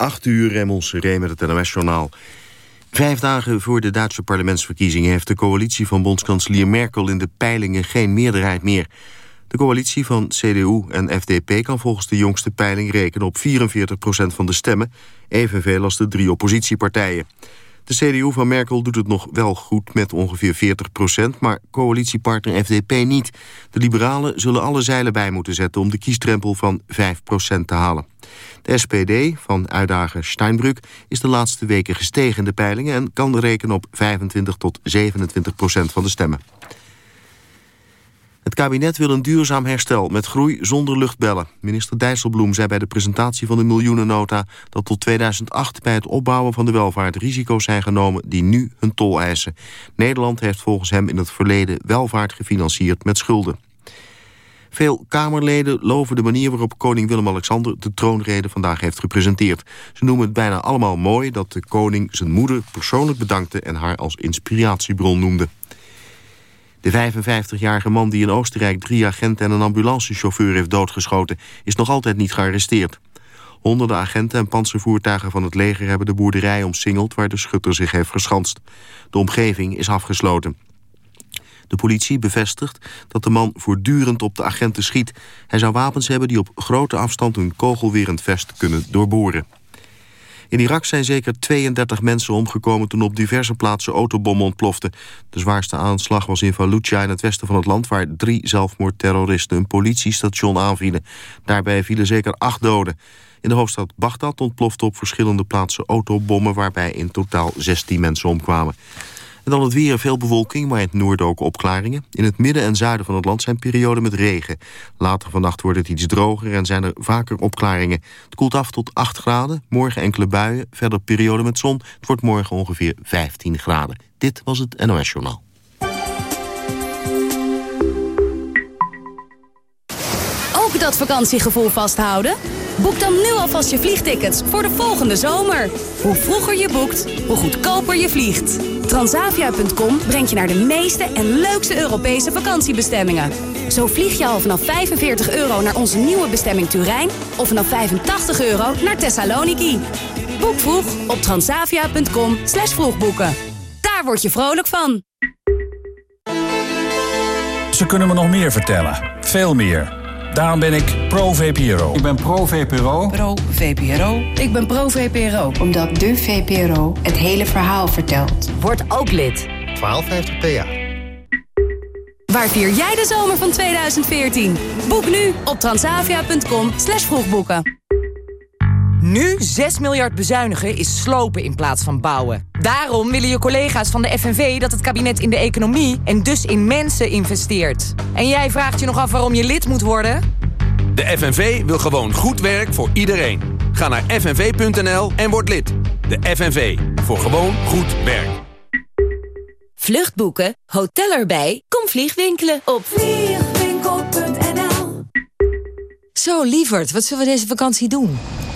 8 uur, Ree met het NOS-journaal. Vijf dagen voor de Duitse parlementsverkiezingen... heeft de coalitie van bondskanselier Merkel in de peilingen geen meerderheid meer. De coalitie van CDU en FDP kan volgens de jongste peiling rekenen op 44% van de stemmen... evenveel als de drie oppositiepartijen. De CDU van Merkel doet het nog wel goed met ongeveer 40 procent... maar coalitiepartner FDP niet. De liberalen zullen alle zeilen bij moeten zetten... om de kiesdrempel van 5 procent te halen. De SPD van uitdager Steinbrück is de laatste weken gestegen in de peilingen... en kan rekenen op 25 tot 27 procent van de stemmen. Het kabinet wil een duurzaam herstel met groei zonder luchtbellen. Minister Dijsselbloem zei bij de presentatie van de miljoenennota... dat tot 2008 bij het opbouwen van de welvaart risico's zijn genomen... die nu hun tol eisen. Nederland heeft volgens hem in het verleden welvaart gefinancierd met schulden. Veel Kamerleden loven de manier waarop koning Willem-Alexander... de troonrede vandaag heeft gepresenteerd. Ze noemen het bijna allemaal mooi dat de koning zijn moeder persoonlijk bedankte... en haar als inspiratiebron noemde. De 55-jarige man die in Oostenrijk drie agenten en een ambulancechauffeur heeft doodgeschoten... is nog altijd niet gearresteerd. Honderden agenten en panzervoertuigen van het leger hebben de boerderij omsingeld... waar de schutter zich heeft verschanst. De omgeving is afgesloten. De politie bevestigt dat de man voortdurend op de agenten schiet. Hij zou wapens hebben die op grote afstand een kogelwerend vest kunnen doorboren. In Irak zijn zeker 32 mensen omgekomen toen op diverse plaatsen autobommen ontploften. De zwaarste aanslag was in Fallujah in het westen van het land... waar drie zelfmoordterroristen een politiestation aanvielen. Daarbij vielen zeker acht doden. In de hoofdstad Bagdad ontplofte op verschillende plaatsen autobommen... waarbij in totaal 16 mensen omkwamen. En dan het weer, veel bewolking, maar in het noorden ook opklaringen. In het midden en zuiden van het land zijn perioden met regen. Later vannacht wordt het iets droger en zijn er vaker opklaringen. Het koelt af tot 8 graden, morgen enkele buien, verder perioden met zon. Het wordt morgen ongeveer 15 graden. Dit was het NOS Journaal. Ook dat vakantiegevoel vasthouden? Boek dan nu alvast je vliegtickets voor de volgende zomer. Hoe vroeger je boekt, hoe goedkoper je vliegt. Transavia.com brengt je naar de meeste en leukste Europese vakantiebestemmingen. Zo vlieg je al vanaf 45 euro naar onze nieuwe bestemming Turijn... of vanaf 85 euro naar Thessaloniki. Boek vroeg op transavia.com slash vroegboeken. Daar word je vrolijk van. Ze kunnen me nog meer vertellen. Veel meer. Daarom ben ik pro-VPRO. Ik ben pro-VPRO. Pro-VPRO. Ik ben pro-VPRO. Omdat de VPRO het hele verhaal vertelt. Word ook lid. 1250 PA. Waar vier jij de zomer van 2014? Boek nu op transavia.com slash vroegboeken. Nu 6 miljard bezuinigen is slopen in plaats van bouwen. Daarom willen je collega's van de FNV dat het kabinet in de economie... en dus in mensen investeert. En jij vraagt je nog af waarom je lid moet worden? De FNV wil gewoon goed werk voor iedereen. Ga naar fnv.nl en word lid. De FNV, voor gewoon goed werk. Vluchtboeken, hotel erbij, kom vliegwinkelen op vliegwinkel.nl Zo, lieverd, wat zullen we deze vakantie doen?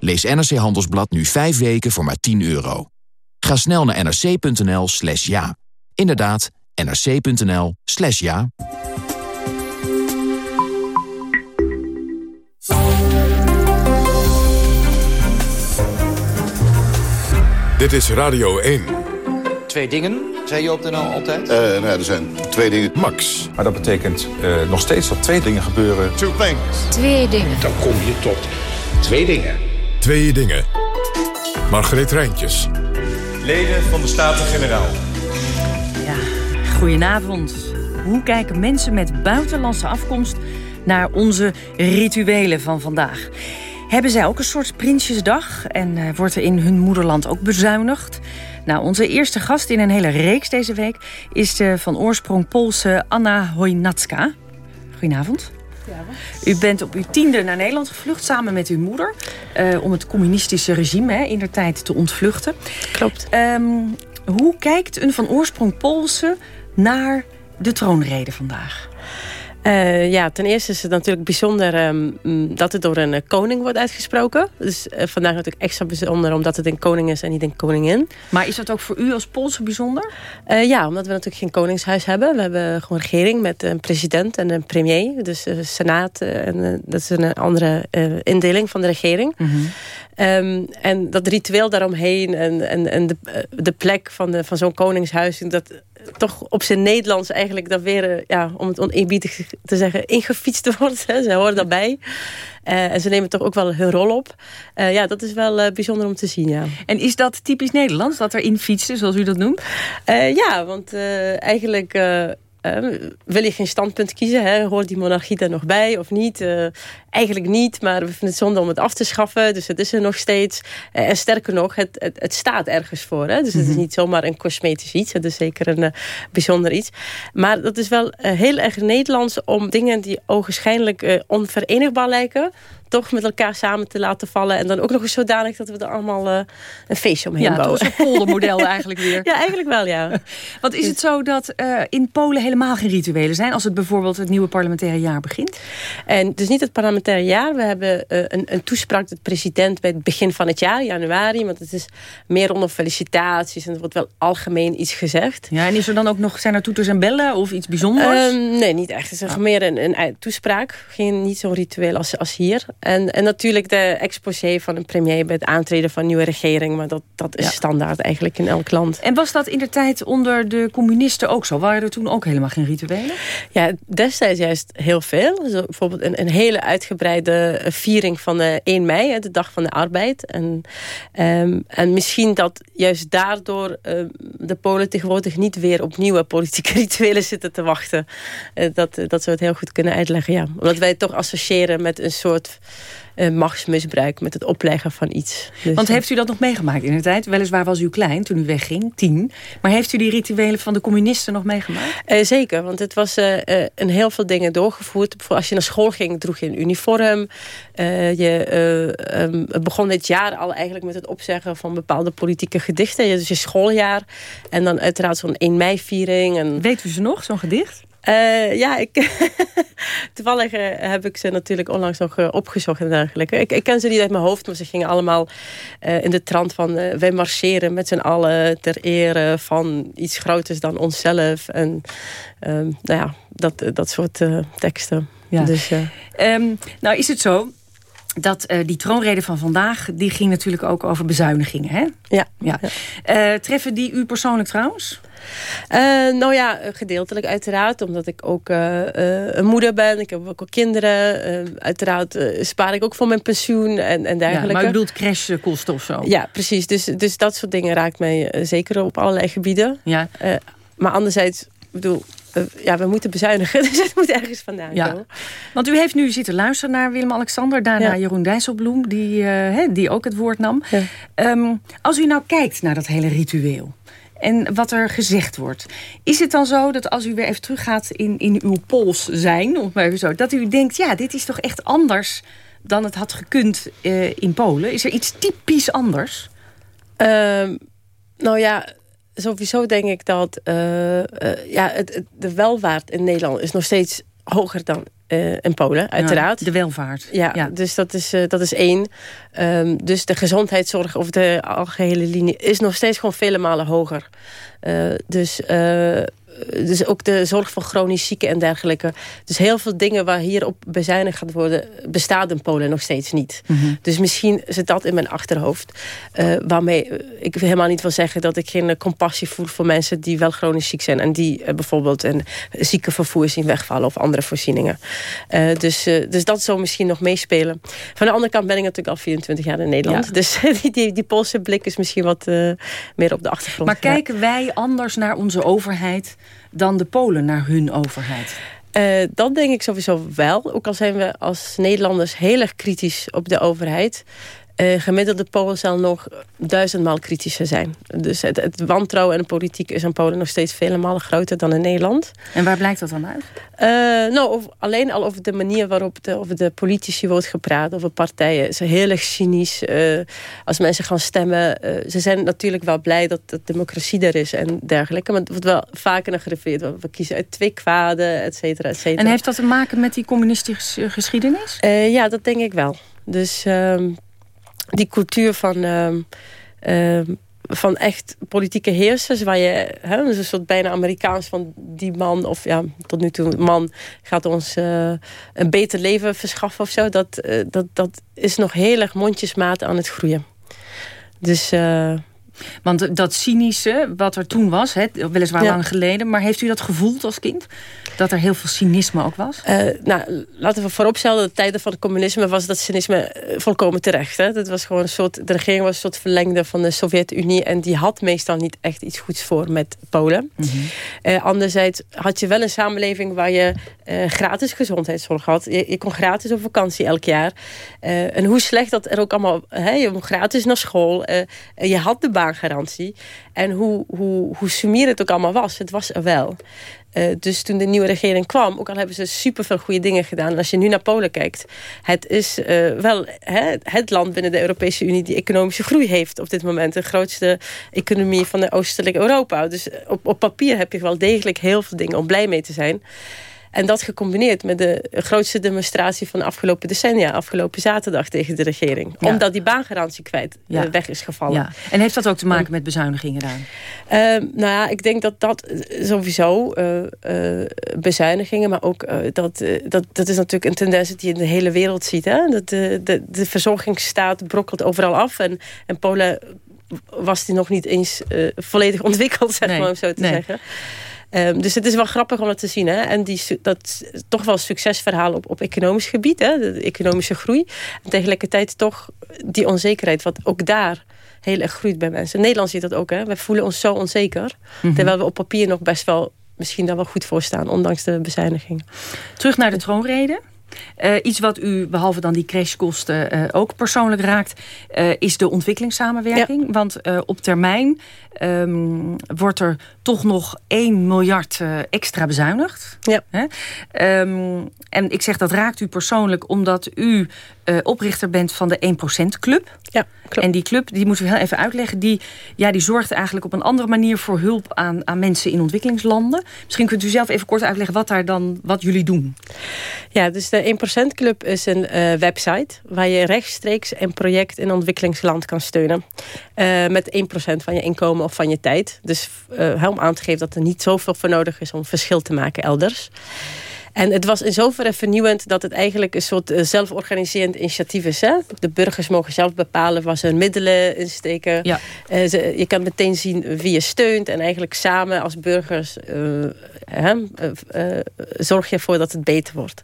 Lees NRC Handelsblad nu 5 weken voor maar 10 euro. Ga snel naar nrc.nl slash ja. Inderdaad, nrc.nl slash ja. Dit is Radio 1. Twee dingen, zei je op de nou altijd? Uh, nou, er zijn twee dingen. Max. Maar dat betekent uh, nog steeds dat twee dingen gebeuren. Two things. Twee dingen. Dan kom je tot twee dingen. Twee dingen. Margreet Rijntjes. Leden van de Staten-Generaal. Ja, goedenavond. Hoe kijken mensen met buitenlandse afkomst naar onze rituelen van vandaag? Hebben zij ook een soort Prinsjesdag en uh, wordt er in hun moederland ook bezuinigd? Nou, onze eerste gast in een hele reeks deze week is de van oorsprong Poolse Anna Hojnacka. Goedenavond. U bent op uw tiende naar Nederland gevlucht samen met uw moeder. Uh, om het communistische regime hè, in der tijd te ontvluchten. Klopt. Um, hoe kijkt een van oorsprong Poolse naar de troonrede vandaag? Uh, ja, ten eerste is het natuurlijk bijzonder um, dat het door een uh, koning wordt uitgesproken. Dus uh, vandaag natuurlijk extra bijzonder omdat het een koning is en niet een koningin. Maar is dat ook voor u als Poolse bijzonder? ja, omdat we natuurlijk geen koningshuis hebben. We hebben gewoon een regering met een president en een premier. Dus senaat, en dat is een andere indeling van de regering. Mm -hmm. um, en dat ritueel daaromheen en, en, en de, de plek van, de, van zo'n koningshuis... dat toch op zijn Nederlands eigenlijk dan weer, ja, om het oneerbiedig te zeggen, ingefietst wordt. Hè. Ze horen daarbij. Uh, en ze nemen toch ook wel hun rol op. Uh, ja, dat is wel uh, bijzonder om te zien, ja. En is dat typisch Nederlands, dat er in fietsen, zoals u dat noemt? ja, want eigenlijk Uh, wil je geen standpunt kiezen? Hè? Hoort die monarchie er nog bij of niet? Uh, eigenlijk niet, maar we vinden het zonde om het af te schaffen. Dus het is er nog steeds. Uh, en sterker nog, het, het, het, staat ergens voor. Hè? Dus het is Mhm. niet zomaar een cosmetisch iets. Het is zeker een bijzonder iets. Maar dat is wel heel erg Nederlands om dingen die ogenschijnlijk onverenigbaar lijken toch met elkaar samen te laten vallen. En dan ook nog eens zodanig dat we er allemaal uh, een feestje omheen ja, bouwen. Ja, een poldermodel eigenlijk weer. Ja, eigenlijk wel, ja. Want is het zo dat uh, in Polen helemaal geen rituelen zijn... als het bijvoorbeeld het nieuwe parlementaire jaar begint? En het is niet het parlementaire jaar. We hebben uh, een, een toespraak tot de president bij het begin van het jaar, januari. Want het is meer rondom felicitaties en er wordt wel algemeen iets gezegd. Ja, en is er dan ook nog, zijn er toeters en bellen of iets bijzonders? Um, nee, niet echt. Het is oh. meer een, een, toespraak. Geen, niet zo'n ritueel als, als hier. En, en natuurlijk de exposé van een premier bij het aantreden van een nieuwe regering. Maar dat, dat is ja. standaard eigenlijk in elk land. En was dat in de tijd onder de communisten ook zo? Waren er toen ook helemaal geen rituelen? Ja, destijds juist heel veel. Dus bijvoorbeeld een, een, hele uitgebreide viering van de 1 mei, de dag van de arbeid. En, um, en misschien dat juist daardoor uh, de Polen tegenwoordig niet weer op nieuwe politieke rituelen zitten te wachten. Uh, dat, dat zou het heel goed kunnen uitleggen, ja. Omdat wij het toch associëren met een soort uh, machtsmisbruik met het opleggen van iets. Dus, Want heeft u dat nog meegemaakt in de tijd? Weliswaar was u klein toen u wegging, tien. Maar heeft u die rituelen van de communisten nog meegemaakt? Uh, zeker, want het was uh, in heel veel dingen doorgevoerd. Als je naar school ging, droeg je een uniform. je um, begon dit jaar al eigenlijk met het opzeggen van bepaalde politieke gedichten. Dus je schooljaar. En dan uiteraard zo'n 1 mei-viering. En... Weet u ze nog, zo'n gedicht? Uh, ja, ik, toevallig uh, heb ik ze natuurlijk onlangs nog uh, opgezocht en dergelijke. Ik, ik, ken ze niet uit mijn hoofd, maar ze gingen allemaal in de trant van... wij marcheren met z'n allen ter ere van iets groters dan onszelf. En nou ja, dat, dat soort teksten. Ja. Dus, um, nou is het zo dat uh, die troonrede van vandaag... die ging natuurlijk ook over bezuinigingen, hè? Ja. ja. ja. Uh, treffen die u persoonlijk trouwens? Uh, nou ja, gedeeltelijk uiteraard. Omdat ik ook een moeder ben. Ik heb ook kinderen. uiteraard spaar ik ook voor mijn pensioen en, en dergelijke. Ja, maar u bedoelt crashkosten of zo? Ja, precies. Dus, dus dat soort dingen raakt mij zeker op allerlei gebieden. Ja. maar anderzijds, bedoel... Uh, ja, we moeten bezuinigen, dus het moet ergens vandaan ja. komen. Want u heeft nu zitten luisteren naar Willem-Alexander... daarna ja. Jeroen Dijsselbloem, die, uh, die ook het woord nam. Ja. Um, als u nou kijkt naar dat hele ritueel... en wat er gezegd wordt... is het dan zo dat als u weer even teruggaat in, in uw pols zijn... Of maar even zo, dat u denkt, ja, dit is toch echt anders... dan het had gekund uh, in Polen? Is er iets typisch anders? Um, nou ja sowieso denk ik dat uh, uh, ja, het, het, de welvaart in Nederland is nog steeds hoger dan uh, in Polen, uiteraard. Ja, de welvaart. Ja, ja. dus dat is, dat is één. Um, dus de gezondheidszorg of de algehele linie is nog steeds gewoon vele malen hoger. dus dus ook de zorg voor chronisch zieken en dergelijke. Dus heel veel dingen waar hierop bezuinigd gaat worden... bestaat in Polen nog steeds niet. Mhm. Mm -hmm. Dus misschien zit dat in mijn achterhoofd. Uh, waarmee ik helemaal niet wil zeggen... dat ik geen compassie voel voor mensen die wel chronisch ziek zijn... en die uh, bijvoorbeeld een ziekenvervoer zien wegvallen... of andere voorzieningen. dus, dus dat zou misschien nog meespelen. Van de andere kant ben ik natuurlijk al 24 jaar in Nederland. Ja. Dus die, die, die Poolse blik is misschien wat meer op de achtergrond. Maar kijken wij anders naar onze overheid dan de Polen naar hun overheid? Uh, dat denk ik sowieso wel. Ook al zijn we als Nederlanders heel erg kritisch op de overheid. Uh, gemiddelde Polen zal nog duizendmaal kritischer zijn. Dus het, het, wantrouwen en de politiek is in Polen nog steeds vele malen groter dan in Nederland. En waar blijkt dat dan uit? Uh, nou, alleen al over de manier waarop de, over de politici wordt gepraat, over partijen. is heel erg cynisch. Uh, als mensen gaan stemmen, ze zijn natuurlijk wel blij dat de democratie er is en dergelijke. Maar het wordt wel vaker naar gerefereerd. We kiezen uit twee kwaden, et cetera, et cetera. En heeft dat te maken met die communistische geschiedenis? ja, dat denk ik wel. Dus ehm, die cultuur van, ehm, ehm, van echt politieke heersers... waar je hè, dus een soort bijna Amerikaans van die man... of ja, tot nu toe man gaat ons uh, een beter leven verschaffen of zo... dat, uh, dat, dat is nog heel erg mondjesmaat aan het groeien. Dus... Want dat cynische, wat er toen was, weliswaar ja. lang geleden... maar heeft u dat gevoeld als kind? Dat er heel veel cynisme ook was? Uh, nou, laten we vooropstellen, de tijden van het communisme was dat cynisme eh, volkomen terecht. Hè? Dat was gewoon een soort, de regering was een soort verlengde van de Sovjet-Unie... en die had meestal niet echt iets goeds voor met Polen. Mm -hmm. uh, anderzijds had je wel een samenleving waar je uh, gratis gezondheidszorg had. Je, je, kon gratis op vakantie elk jaar. en hoe slecht dat er ook allemaal... Hè, je kon gratis naar school. je had de baangarantie. En hoe, hoe, hoe sumier het ook allemaal was, het was er wel. Uh, dus toen de nieuwe regering kwam, ook al hebben ze superveel goede dingen gedaan. Als je nu naar Polen kijkt, het is uh, wel hè, het land binnen de Europese Unie die economische groei heeft op dit moment. De grootste economie van de oostelijk Europa. Dus op, op papier heb je wel degelijk heel veel dingen om blij mee te zijn. En dat gecombineerd met de grootste demonstratie van de afgelopen decennia... afgelopen zaterdag tegen de regering. Ja. Omdat die baangarantie kwijt ja. weg is gevallen. Ja. En heeft dat ook te maken met bezuinigingen daar? Uh, nou ja, ik denk dat dat sowieso uh, uh, bezuinigingen... maar ook dat, dat, dat is natuurlijk een tendens die je in de hele wereld ziet. Hè? Dat de, de, de verzorgingsstaat brokkelt overal af. En, en Polen was die nog niet eens volledig ontwikkeld, zeg nee. maar om zo te nee. zeggen. Um, dus het is wel grappig om het te zien. Hè? En die, dat toch wel succesverhaal op, op economisch gebied. Hè? De economische groei. En tegelijkertijd toch die onzekerheid. Wat ook daar heel erg groeit bij mensen. In Nederland ziet dat ook. Hè? Wij voelen ons zo onzeker. Mm -hmm. Terwijl we op papier nog best wel misschien daar wel goed voor staan. Ondanks de bezuiniging. Terug naar de troonrede. Uh, iets wat u, behalve dan die crashkosten, uh, ook persoonlijk raakt... Uh, is de ontwikkelingssamenwerking. Ja. Want op termijn um, wordt er toch nog 1 miljard extra bezuinigd. Ja. Um, en ik zeg dat raakt u persoonlijk omdat u oprichter bent van de 1%-club. Ja, klopt. En die club, die moeten we heel even uitleggen... die, ja, die zorgt eigenlijk op een andere manier voor hulp aan, aan mensen in ontwikkelingslanden. Misschien kunt u zelf even kort uitleggen wat, daar dan, wat jullie doen. Ja, dus de 1% Club is een uh, website... waar je rechtstreeks een project in ontwikkelingsland kan steunen. Uh, met 1% van je inkomen of van je tijd. Dus uh, om aan te geven dat er niet zoveel voor nodig is... om verschil te maken elders. En het was in zoverre vernieuwend dat het eigenlijk een soort zelforganiserend initiatief is. Hè? De burgers mogen zelf bepalen waar ze hun middelen insteken. Ja. Uh, ze, je kan meteen zien wie je steunt. En eigenlijk samen als burgers uh, uh, zorg je ervoor dat het beter wordt.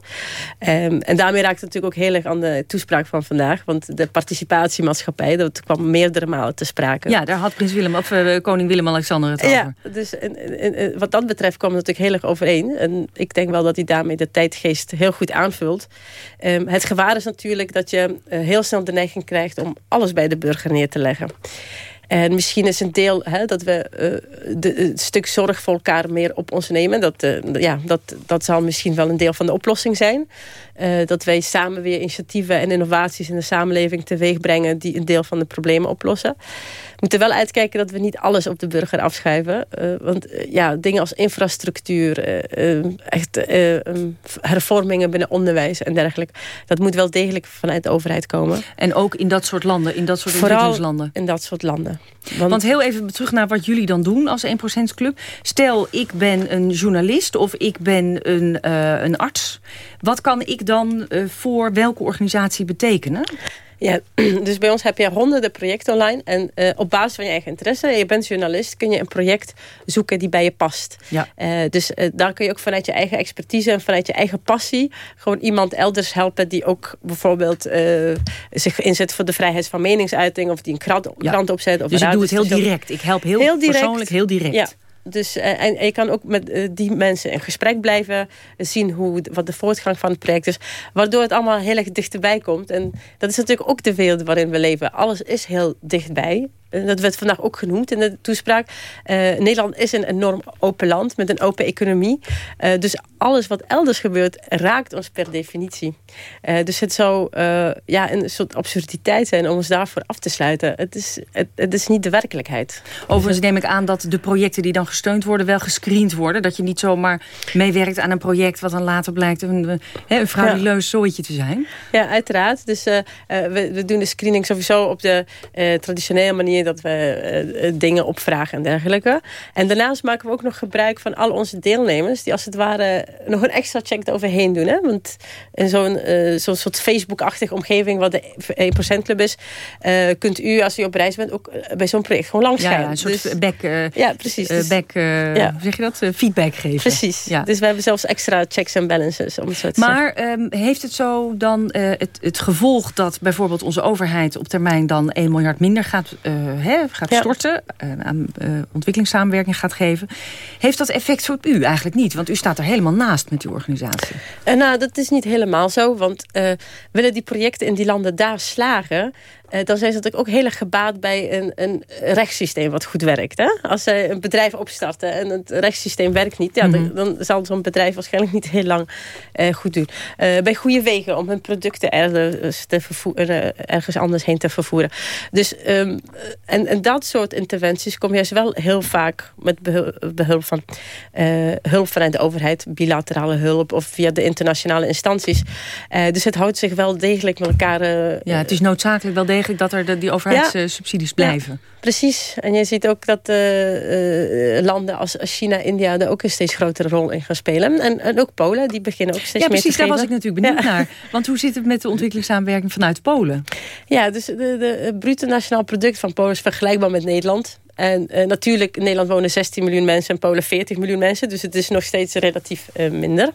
Um, en daarmee raakt het natuurlijk ook heel erg aan de toespraak van vandaag. Want de participatiemaatschappij, dat kwam meerdere malen te sprake. Ja, daar had prins Willem, of koning Willem-Alexander het over. Ja, dus en, en, wat dat betreft kwam het natuurlijk heel erg overeen. En ik denk wel dat hij daarmee de tijdgeest heel goed aanvult. Um, het gevaar is natuurlijk dat je heel snel de neiging krijgt om alles bij de burger neer te leggen. En misschien is een deel hè, dat we uh, de, het stuk zorg voor elkaar meer op ons nemen. Dat, uh, ja, dat, dat zal misschien wel een deel van de oplossing zijn. Uh, dat wij samen weer initiatieven en innovaties in de samenleving teweeg brengen... die een deel van de problemen oplossen. We moeten wel uitkijken dat we niet alles op de burger afschuiven. want ja, dingen als infrastructuur, echt hervormingen binnen onderwijs en dergelijke... dat moet wel degelijk vanuit de overheid komen. En ook in dat soort landen, in dat soort Vooral ontwikkelingslanden? in dat soort landen. Want, Want, heel even terug naar wat jullie dan doen als 1% Club. Stel, ik ben een journalist of ik ben een, een arts. Wat kan ik dan uh, voor welke organisatie betekenen? Ja, dus bij ons heb je honderden projecten online. En uh, op basis van je eigen interesse, je bent journalist... kun je een project zoeken die bij je past. Ja. Uh, dus uh, daar kun je ook vanuit je eigen expertise... en vanuit je eigen passie... gewoon iemand elders helpen die ook bijvoorbeeld... zich inzet voor de vrijheid van meningsuiting... of die een krant, ja. krant opzet. Of dus ik doe het heel direct. Ik help heel, heel direct. persoonlijk heel direct. Ja. Dus, en, je kan ook met die mensen in gesprek blijven. Zien hoe, wat de voortgang van het project is. Waardoor het allemaal heel erg dichterbij komt. En dat is natuurlijk ook de wereld waarin we leven. Alles is heel dichtbij. Eh, dat werd vandaag ook genoemd in de toespraak. Nederland is een enorm open land met een open economie. Dus alles wat elders gebeurt raakt ons per definitie. Uh, dus het zou ja, een soort absurditeit zijn om ons daarvoor af te sluiten. Het is, het, het, is niet de werkelijkheid. Overigens neem ik aan dat de projecten die dan gesteund worden... wel gescreend worden. Dat je niet zomaar meewerkt aan een project... wat dan later blijkt een, een frauduleus ja. zooitje te zijn. Ja, uiteraard. Dus we, we, doen de screening sowieso op de traditionele manier dat we dingen opvragen en dergelijke. En daarnaast maken we ook nog gebruik van al onze deelnemers... die als het ware nog een extra check eroverheen doen. Hè? Want in zo'n uh, zo'n soort Facebook-achtige omgeving... wat de 1% Club is... Uh, kunt u, als u op reis bent, ook bij zo'n project gewoon langs gaan. Ja, een soort dus, back, ja, precies. Dus, back ja. zeg je dat? feedback geven. Precies. Ja. Dus we hebben zelfs extra checks en balances. Om het zo te maar um, heeft het zo dan het, het gevolg dat bijvoorbeeld onze overheid... op termijn dan 1 miljard minder gaat hè, gaat storten, aan ontwikkelingssamenwerking gaat geven. Heeft dat effect op u eigenlijk niet? Want u staat er helemaal naast met uw organisatie. Uh, nou, dat is niet helemaal zo. Want willen die projecten in die landen daar slagen... Eh, dan zijn ze natuurlijk ook heel erg gebaat bij een, een rechtssysteem wat goed werkt. Hè? Als ze een bedrijf opstarten en het rechtssysteem werkt niet... Ja, dan, mhm. dan, zal zo'n bedrijf waarschijnlijk niet heel lang uh, goed doen. Uh, bij goede wegen om hun producten ergens, te ergens anders heen te vervoeren. Dus, um, en, en dat soort interventies komen juist wel heel vaak... met behulp van hulp vanuit de overheid, bilaterale hulp... of via de internationale instanties. dus het houdt zich wel degelijk met elkaar... ja, het is noodzakelijk wel degelijk dat er de, die overheidssubsidies blijven. precies. En je ziet ook dat uh, landen als China, India... er ook een steeds grotere rol in gaan spelen. En, en ook Polen, die beginnen ook steeds ja, meer te Ja, precies, daar was ik natuurlijk benieuwd naar. Want hoe zit het met de ontwikkelingssamenwerking vanuit Polen? Ja, dus het bruto nationaal product van Polen is vergelijkbaar met Nederland. En uh, natuurlijk, in Nederland wonen 16 miljoen mensen en Polen 40 miljoen mensen. Dus het is nog steeds relatief uh, minder.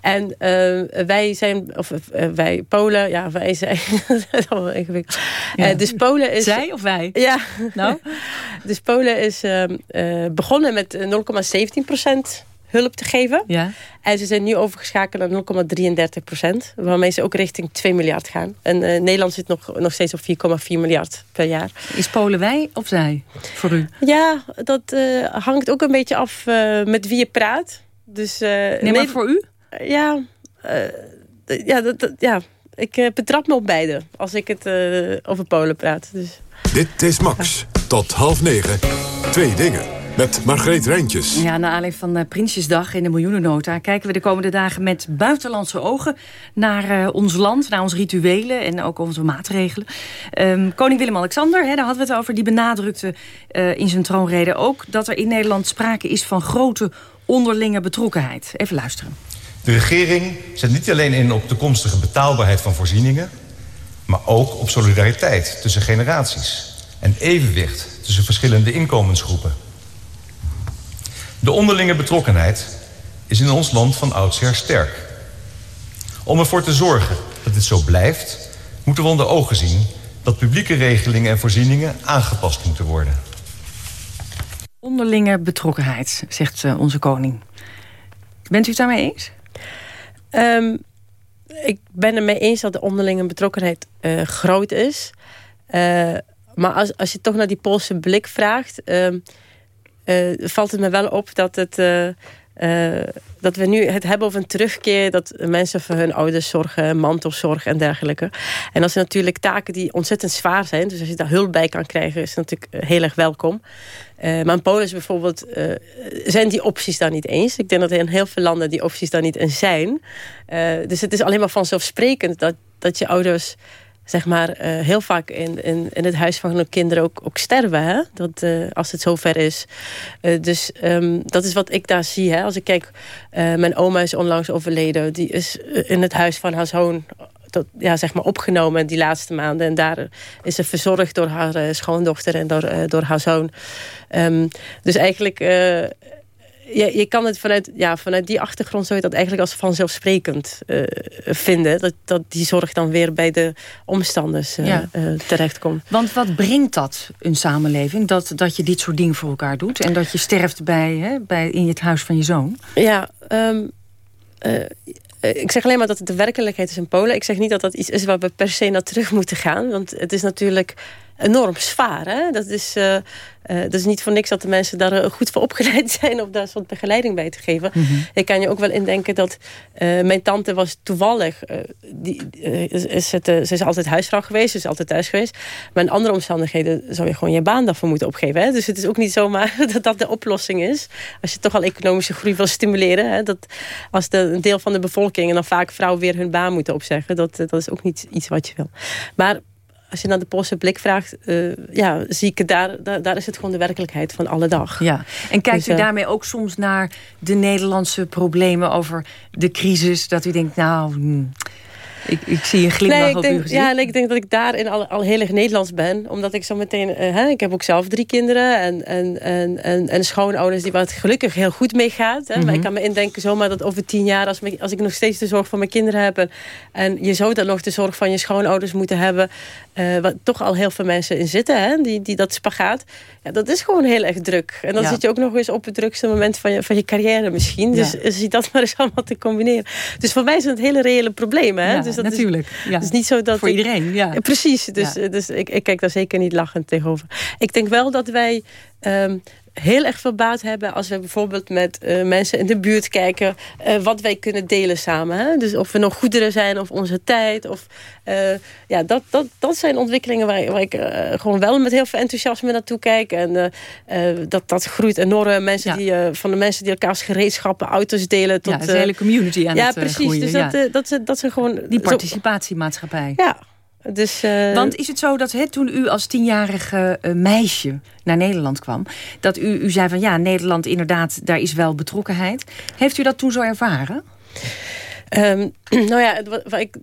En uh, wij zijn, of wij Polen, ja, wij zijn, dat is allemaal ingewikkeld. Ja. dus Polen is... Zij of wij? Ja. Nou? dus Polen is ehm, begonnen met 0,17 procent hulp te geven. Ja. En ze zijn nu overgeschakeld naar 0,33 procent. Waarmee ze ook richting 2 miljard gaan. En uh, Nederland zit nog, nog steeds op 4,4 miljard per jaar. Is Polen wij of zij voor u? Ja, dat uh, hangt ook een beetje af uh, met wie je praat. Dus, nee, maar voor u? ja, ja, dat, dat, ja, ik betrap me op beide als ik het over Polen praat. Dus. Dit is Max. Tot half negen. Twee dingen. Met Margreet Rijntjes. Ja, na aanleiding van uh, Prinsjesdag in de miljoenennota... kijken we de komende dagen met buitenlandse ogen naar uh, ons land... naar onze rituelen en ook onze maatregelen. Um, koning Willem-Alexander, daar hadden we het over... die benadrukte uh, in zijn troonrede ook... dat er in Nederland sprake is van grote onderlinge betrokkenheid. Even luisteren. De regering zet niet alleen in op toekomstige betaalbaarheid van voorzieningen... maar ook op solidariteit tussen generaties... en evenwicht tussen verschillende inkomensgroepen... De onderlinge betrokkenheid is in ons land van oudsher sterk. Om ervoor te zorgen dat dit zo blijft... moeten we onder ogen zien dat publieke regelingen en voorzieningen aangepast moeten worden. Onderlinge betrokkenheid, zegt uh, onze koning. Bent u het daarmee eens? Um, ik ben het mee eens dat de onderlinge betrokkenheid uh, groot is. Uh, maar als, als je toch naar die Poolse blik vraagt... Um, uh, valt het me wel op dat, het, uh, uh, dat we nu het hebben over een terugkeer... dat mensen voor hun ouders zorgen, mantelzorg en dergelijke. En dat zijn natuurlijk taken die ontzettend zwaar zijn. Dus als je daar hulp bij kan krijgen, is het natuurlijk heel erg welkom. maar in Polen bijvoorbeeld zijn die opties daar niet eens. Ik denk dat in heel veel landen die opties daar niet in zijn. dus het is alleen maar vanzelfsprekend dat, dat je ouders zeg maar, uh, heel vaak in, in, in het huis van hun kinderen ook, ook sterven. Hè? Dat, uh, als het zover is. Uh, dus um, dat is wat ik daar zie. Hè? Als ik kijk, mijn oma is onlangs overleden. Die is in het huis van haar zoon tot, ja, zeg maar opgenomen die laatste maanden. En daar is ze verzorgd door haar schoondochter en door, door haar zoon. Um, dus eigenlijk je, je kan het vanuit, ja, vanuit die achtergrond zou je dat eigenlijk als vanzelfsprekend uh, vinden. Dat, dat die zorg dan weer bij de omstanders uh, ja. uh, terechtkomt. Want wat brengt dat een samenleving? Dat, dat je dit soort dingen voor elkaar doet? En dat je sterft bij, hè, bij, in het huis van je zoon? Ja, um, ik zeg alleen maar dat het de werkelijkheid is in Polen. Ik zeg niet dat dat iets is waar we per se naar terug moeten gaan. Want het is natuurlijk enorm zwaar. Hè? Dat, is, uh, uh, dat is niet voor niks dat de mensen daar goed voor opgeleid zijn... om daar soort begeleiding bij te geven. Mm -hmm. Ik kan je ook wel indenken dat uh, mijn tante was toevallig... die, is het, ze is altijd huisvrouw geweest, ze is altijd thuis geweest. Maar in andere omstandigheden zou je gewoon je baan daarvoor moeten opgeven. Hè? Dus het is ook niet zomaar dat dat de oplossing is. Als je toch al economische groei wil stimuleren... Hè? Dat als de, een deel van de bevolking en dan vaak vrouwen weer hun baan moeten opzeggen... dat, dat is ook niet iets wat je wil. Maar als je naar de Poolse blik vraagt, uh, ja, zie ik het daar, daar, daar, is het gewoon de werkelijkheid van alle dag. Ja. En kijkt dus, u daarmee ook soms naar de Nederlandse problemen over de crisis, dat u denkt, nou, hmm, ik, ik zie een glimlach nee, ik op denk, uw gezicht. Ja, nee, ik denk dat ik daarin al, al heel erg Nederlands ben. Omdat ik zo meteen... Uh, hè, ik heb ook zelf drie kinderen. En, en, en, en, en schoonouders die waar het gelukkig heel goed mee gaat. Hè. Mm -hmm. Maar ik kan me indenken zomaar dat over tien jaar... Als, me, als ik nog steeds de zorg van mijn kinderen heb... En, en je zou dan nog de zorg van je schoonouders moeten hebben... Uh, wat toch al heel veel mensen in zitten. Hè, die, die dat spagaat. Ja, dat is gewoon heel erg druk. En dan ja. zit je ook nog eens op het drukste moment van je, van je carrière misschien. Dus ja. zie dat maar eens allemaal te combineren. Dus voor mij zijn het hele reële problemen. Hè? Dus dat natuurlijk. Is, ja. Is niet zo dat Voor ik, iedereen, ja. Precies. Dus, dus ik, ik kijk daar zeker niet lachend tegenover. Ik denk wel dat wij... Um, heel erg veel baat hebben als we bijvoorbeeld met uh, mensen in de buurt kijken uh, wat wij kunnen delen samen. Hè? Dus of we nog goederen zijn of onze tijd. Of, uh, ja, dat, dat, dat zijn ontwikkelingen waar, waar ik gewoon wel met heel veel enthousiasme naartoe kijk. En dat, dat groeit enorm. Mensen ja. die, van de mensen die elkaars gereedschappen, auto's delen. Tot, ja, de hele community aan ja, het precies. groeien. Dus ja. dat, dat, dat, dat zijn gewoon... Die participatiemaatschappij. Ja. Dus, uh... Want is het zo dat he, toen u als tienjarige uh, meisje naar Nederland kwam... dat u, u zei van ja, Nederland inderdaad, daar is wel betrokkenheid. Heeft u dat toen zo ervaren? Um, nou ja, wat, wat ik...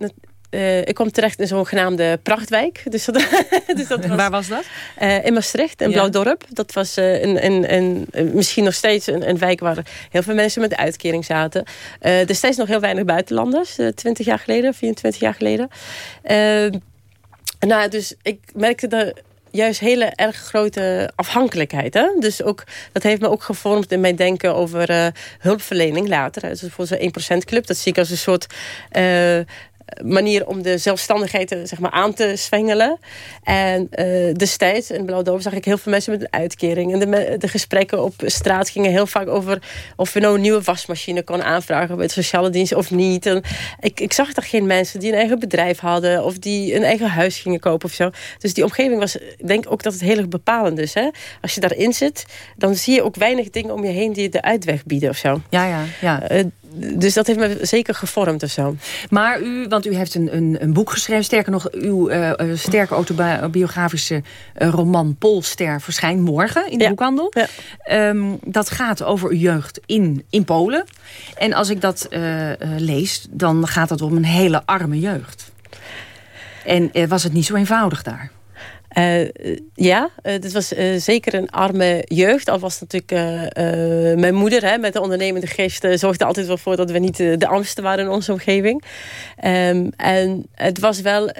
Uh, ik kwam terecht in zo'n genaamde prachtwijk. Dus dat, dus dat was, Waar was dat? Uh, in Maastricht, in ja. Blauwdorp. Dat was uh, een, een, een, misschien nog steeds een, een, wijk waar heel veel mensen met uitkering zaten. er steeds nog heel weinig buitenlanders. 20 jaar geleden, 24 jaar geleden. Nou, dus ik merkte dat juist hele erg grote afhankelijkheid. Hè? Dus ook, dat heeft me ook gevormd in mijn denken over uh, hulpverlening later. Dus bijvoorbeeld zo'n 1% club. Dat zie ik als een soort... Uh, manier om de zelfstandigheid zeg maar, aan te zwengelen. En uh, destijds in Blauwdorp zag ik heel veel mensen met een uitkering. En de, de, gesprekken op straat gingen heel vaak over... of we nou een nieuwe wasmachine kon aanvragen bij de sociale dienst of niet. En ik, ik zag daar geen mensen die een eigen bedrijf hadden... of die een eigen huis gingen kopen of zo. Dus die omgeving was, ik denk ook dat het heel erg bepalend is. Hè? Als je daarin zit, dan zie je ook weinig dingen om je heen... die je de uitweg bieden of zo. Ja, ja, ja. Uh, dus dat heeft me zeker gevormd of zo. Maar u, want u heeft een, een, een boek geschreven. Sterker nog, uw uh, sterke autobiografische uh, roman Polster verschijnt morgen in de ja. boekhandel. Ja. Um, dat gaat over uw jeugd in, in Polen. En als ik dat uh, lees, dan gaat het om een hele arme jeugd. En was het niet zo eenvoudig daar? Uh, ja, uh, dit was uh, zeker een arme jeugd. Al was natuurlijk mijn moeder hè, met de ondernemende geest... zorgde altijd wel voor dat we niet de armsten waren in onze omgeving. Um, en het was wel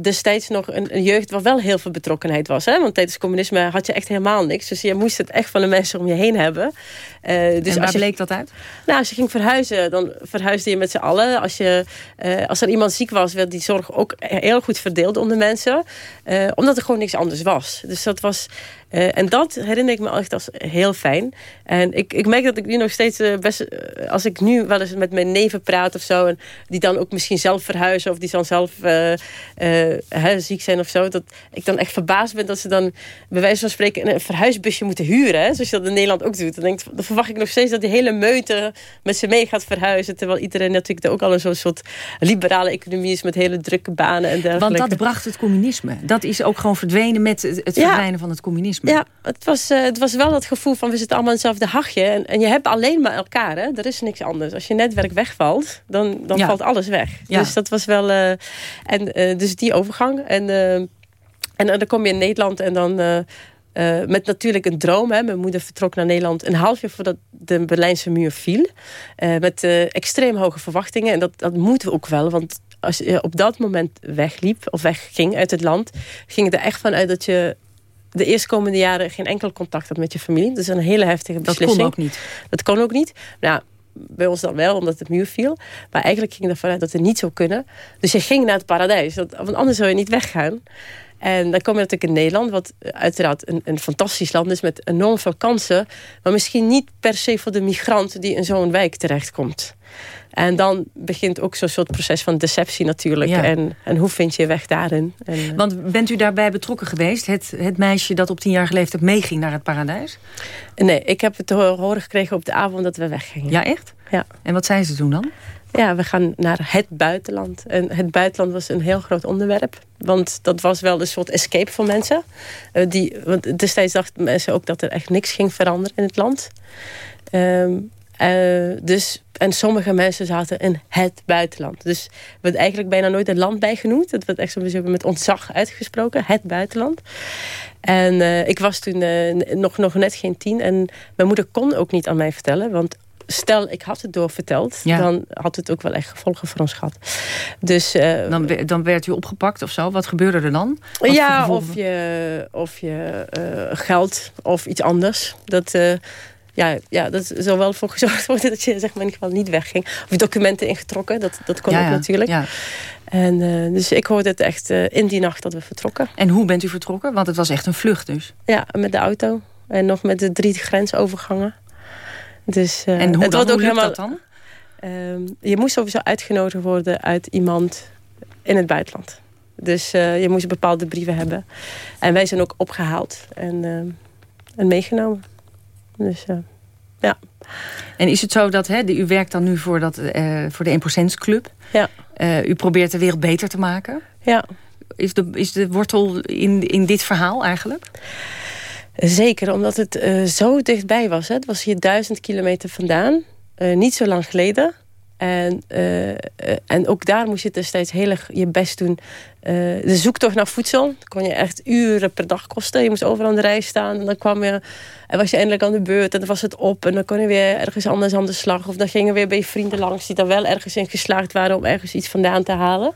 destijds nog een, een, jeugd waar wel heel veel betrokkenheid was. Hè? Want tijdens communisme had je echt helemaal niks. Dus je moest het echt van de mensen om je heen hebben. dus en waar als je, bleek dat uit? Nou, als je ging verhuizen, dan verhuisde je met z'n allen. Als, je, als er iemand ziek was, werd die zorg ook heel goed verdeeld onder mensen. omdat er gewoon niks anders was. Dus dat was... Uh, en dat herinner ik me echt als heel fijn. En ik, ik merk dat ik nu nog steeds uh, best... Uh, als ik nu wel eens met mijn neven praat of zo... en die dan ook misschien zelf verhuizen... of die dan zelf hè, ziek zijn of zo... dat ik dan echt verbaasd ben dat ze dan... bij wijze van spreken een verhuisbusje moeten huren. Hè, zoals je dat in Nederland ook doet. Dan, denk, dan verwacht ik nog steeds dat die hele meute met ze mee gaat verhuizen... terwijl iedereen natuurlijk ook al een zo'n soort liberale economie is... met hele drukke banen en dergelijke. Want dat bracht het communisme. Dat is ook gewoon verdwenen met het verdwijnen ja. van het communisme. Ja, het was, uh, het was wel dat gevoel van we zitten allemaal in hetzelfde hachje. En, en je hebt alleen maar elkaar, hè? er is niks anders. Als je netwerk wegvalt, dan, dan ja. valt alles weg. Ja. Dus dat was wel... Uh, en uh, dus die overgang. En, en dan kom je in Nederland en dan Uh, met natuurlijk een droom. Hè. Mijn moeder vertrok naar Nederland een half jaar voordat de Berlijnse muur viel. Uh, met uh, extreem hoge verwachtingen. En dat, dat moeten we ook wel. Want als je op dat moment wegliep of wegging uit het land... ging het er echt van uit dat je de eerstkomende jaren geen enkel contact had met je familie. Dat is een hele heftige beslissing. Dat kon ook niet. Dat kon ook niet. Nou, bij ons dan wel, omdat het muur viel. Maar eigenlijk ging ervan uit dat het niet zou kunnen. Dus je ging naar het paradijs. Want anders zou je niet weggaan. En dan kom je natuurlijk in Nederland, wat uiteraard een, een fantastisch land is met enorm veel kansen. Maar misschien niet per se voor de migrant die in zo'n wijk terechtkomt. En dan begint ook zo'n soort proces van deceptie natuurlijk. En, en hoe vind je je weg daarin? En, eh, Want bent u daarbij betrokken geweest? Het, het meisje dat op tienjarige leeftijd meeging naar het paradijs? Nee, ik heb het te horen gekregen op de avond dat we weggingen. Ja, echt? Ja. En wat zei ze toen dan? Ja, we gaan naar het buitenland. En het buitenland was een heel groot onderwerp. Want dat was wel een soort escape voor mensen. Uh, die, want destijds dachten mensen ook dat er echt niks ging veranderen in het land. Um, uh, dus, en sommige mensen zaten in het buitenland. Dus er werd eigenlijk bijna nooit een land bij genoemd. Het werd echt zo met ontzag uitgesproken. Het buitenland. En uh, ik was toen nog, nog net geen tien. En mijn moeder kon ook niet aan mij vertellen. Want stel ik had het doorverteld, ja. dan had het ook wel echt gevolgen voor ons gehad. Dus, uh, dan, dan werd u opgepakt of zo? Wat gebeurde er dan? Wat ja, of je, of je uh, geld of iets anders. Dat, uh, ja, ja, dat zou wel voor gezorgd worden dat je zeg maar, in ieder geval niet wegging. Of je documenten ingetrokken, dat, dat kon ja, ook natuurlijk. Ja. En, uh, dus ik hoorde het echt uh, in die nacht dat we vertrokken. En hoe bent u vertrokken? Want het was echt een vlucht dus. Ja, met de auto. En nog met de drie grensovergangen. Dus, uh, en hoe, het dan, ook hoe helemaal, dat dan? Uh, je moest sowieso uitgenodigd worden uit iemand in het buitenland. Dus uh, je moest bepaalde brieven hebben. En wij zijn ook opgehaald en, uh, en meegenomen. Dus ja. En is het zo dat hè, u werkt dan nu voor, dat, uh, voor de 1% Club? Ja. Uh, u probeert de wereld beter te maken? Ja. Is de, is de wortel in, in dit verhaal eigenlijk? Zeker, omdat het uh, zo dichtbij was. Hè. Het was hier duizend kilometer vandaan. niet zo lang geleden. En, uh, en ook daar moest je destijds heel erg je best doen. De zoektocht naar voedsel kon je echt uren per dag kosten. Je moest overal aan de rij staan. En dan kwam je, en was je eindelijk aan de beurt. En dan was het op. En dan kon je weer ergens anders aan de slag. Of dan gingen we weer bij je vrienden langs... die dan wel ergens in geslaagd waren om ergens iets vandaan te halen.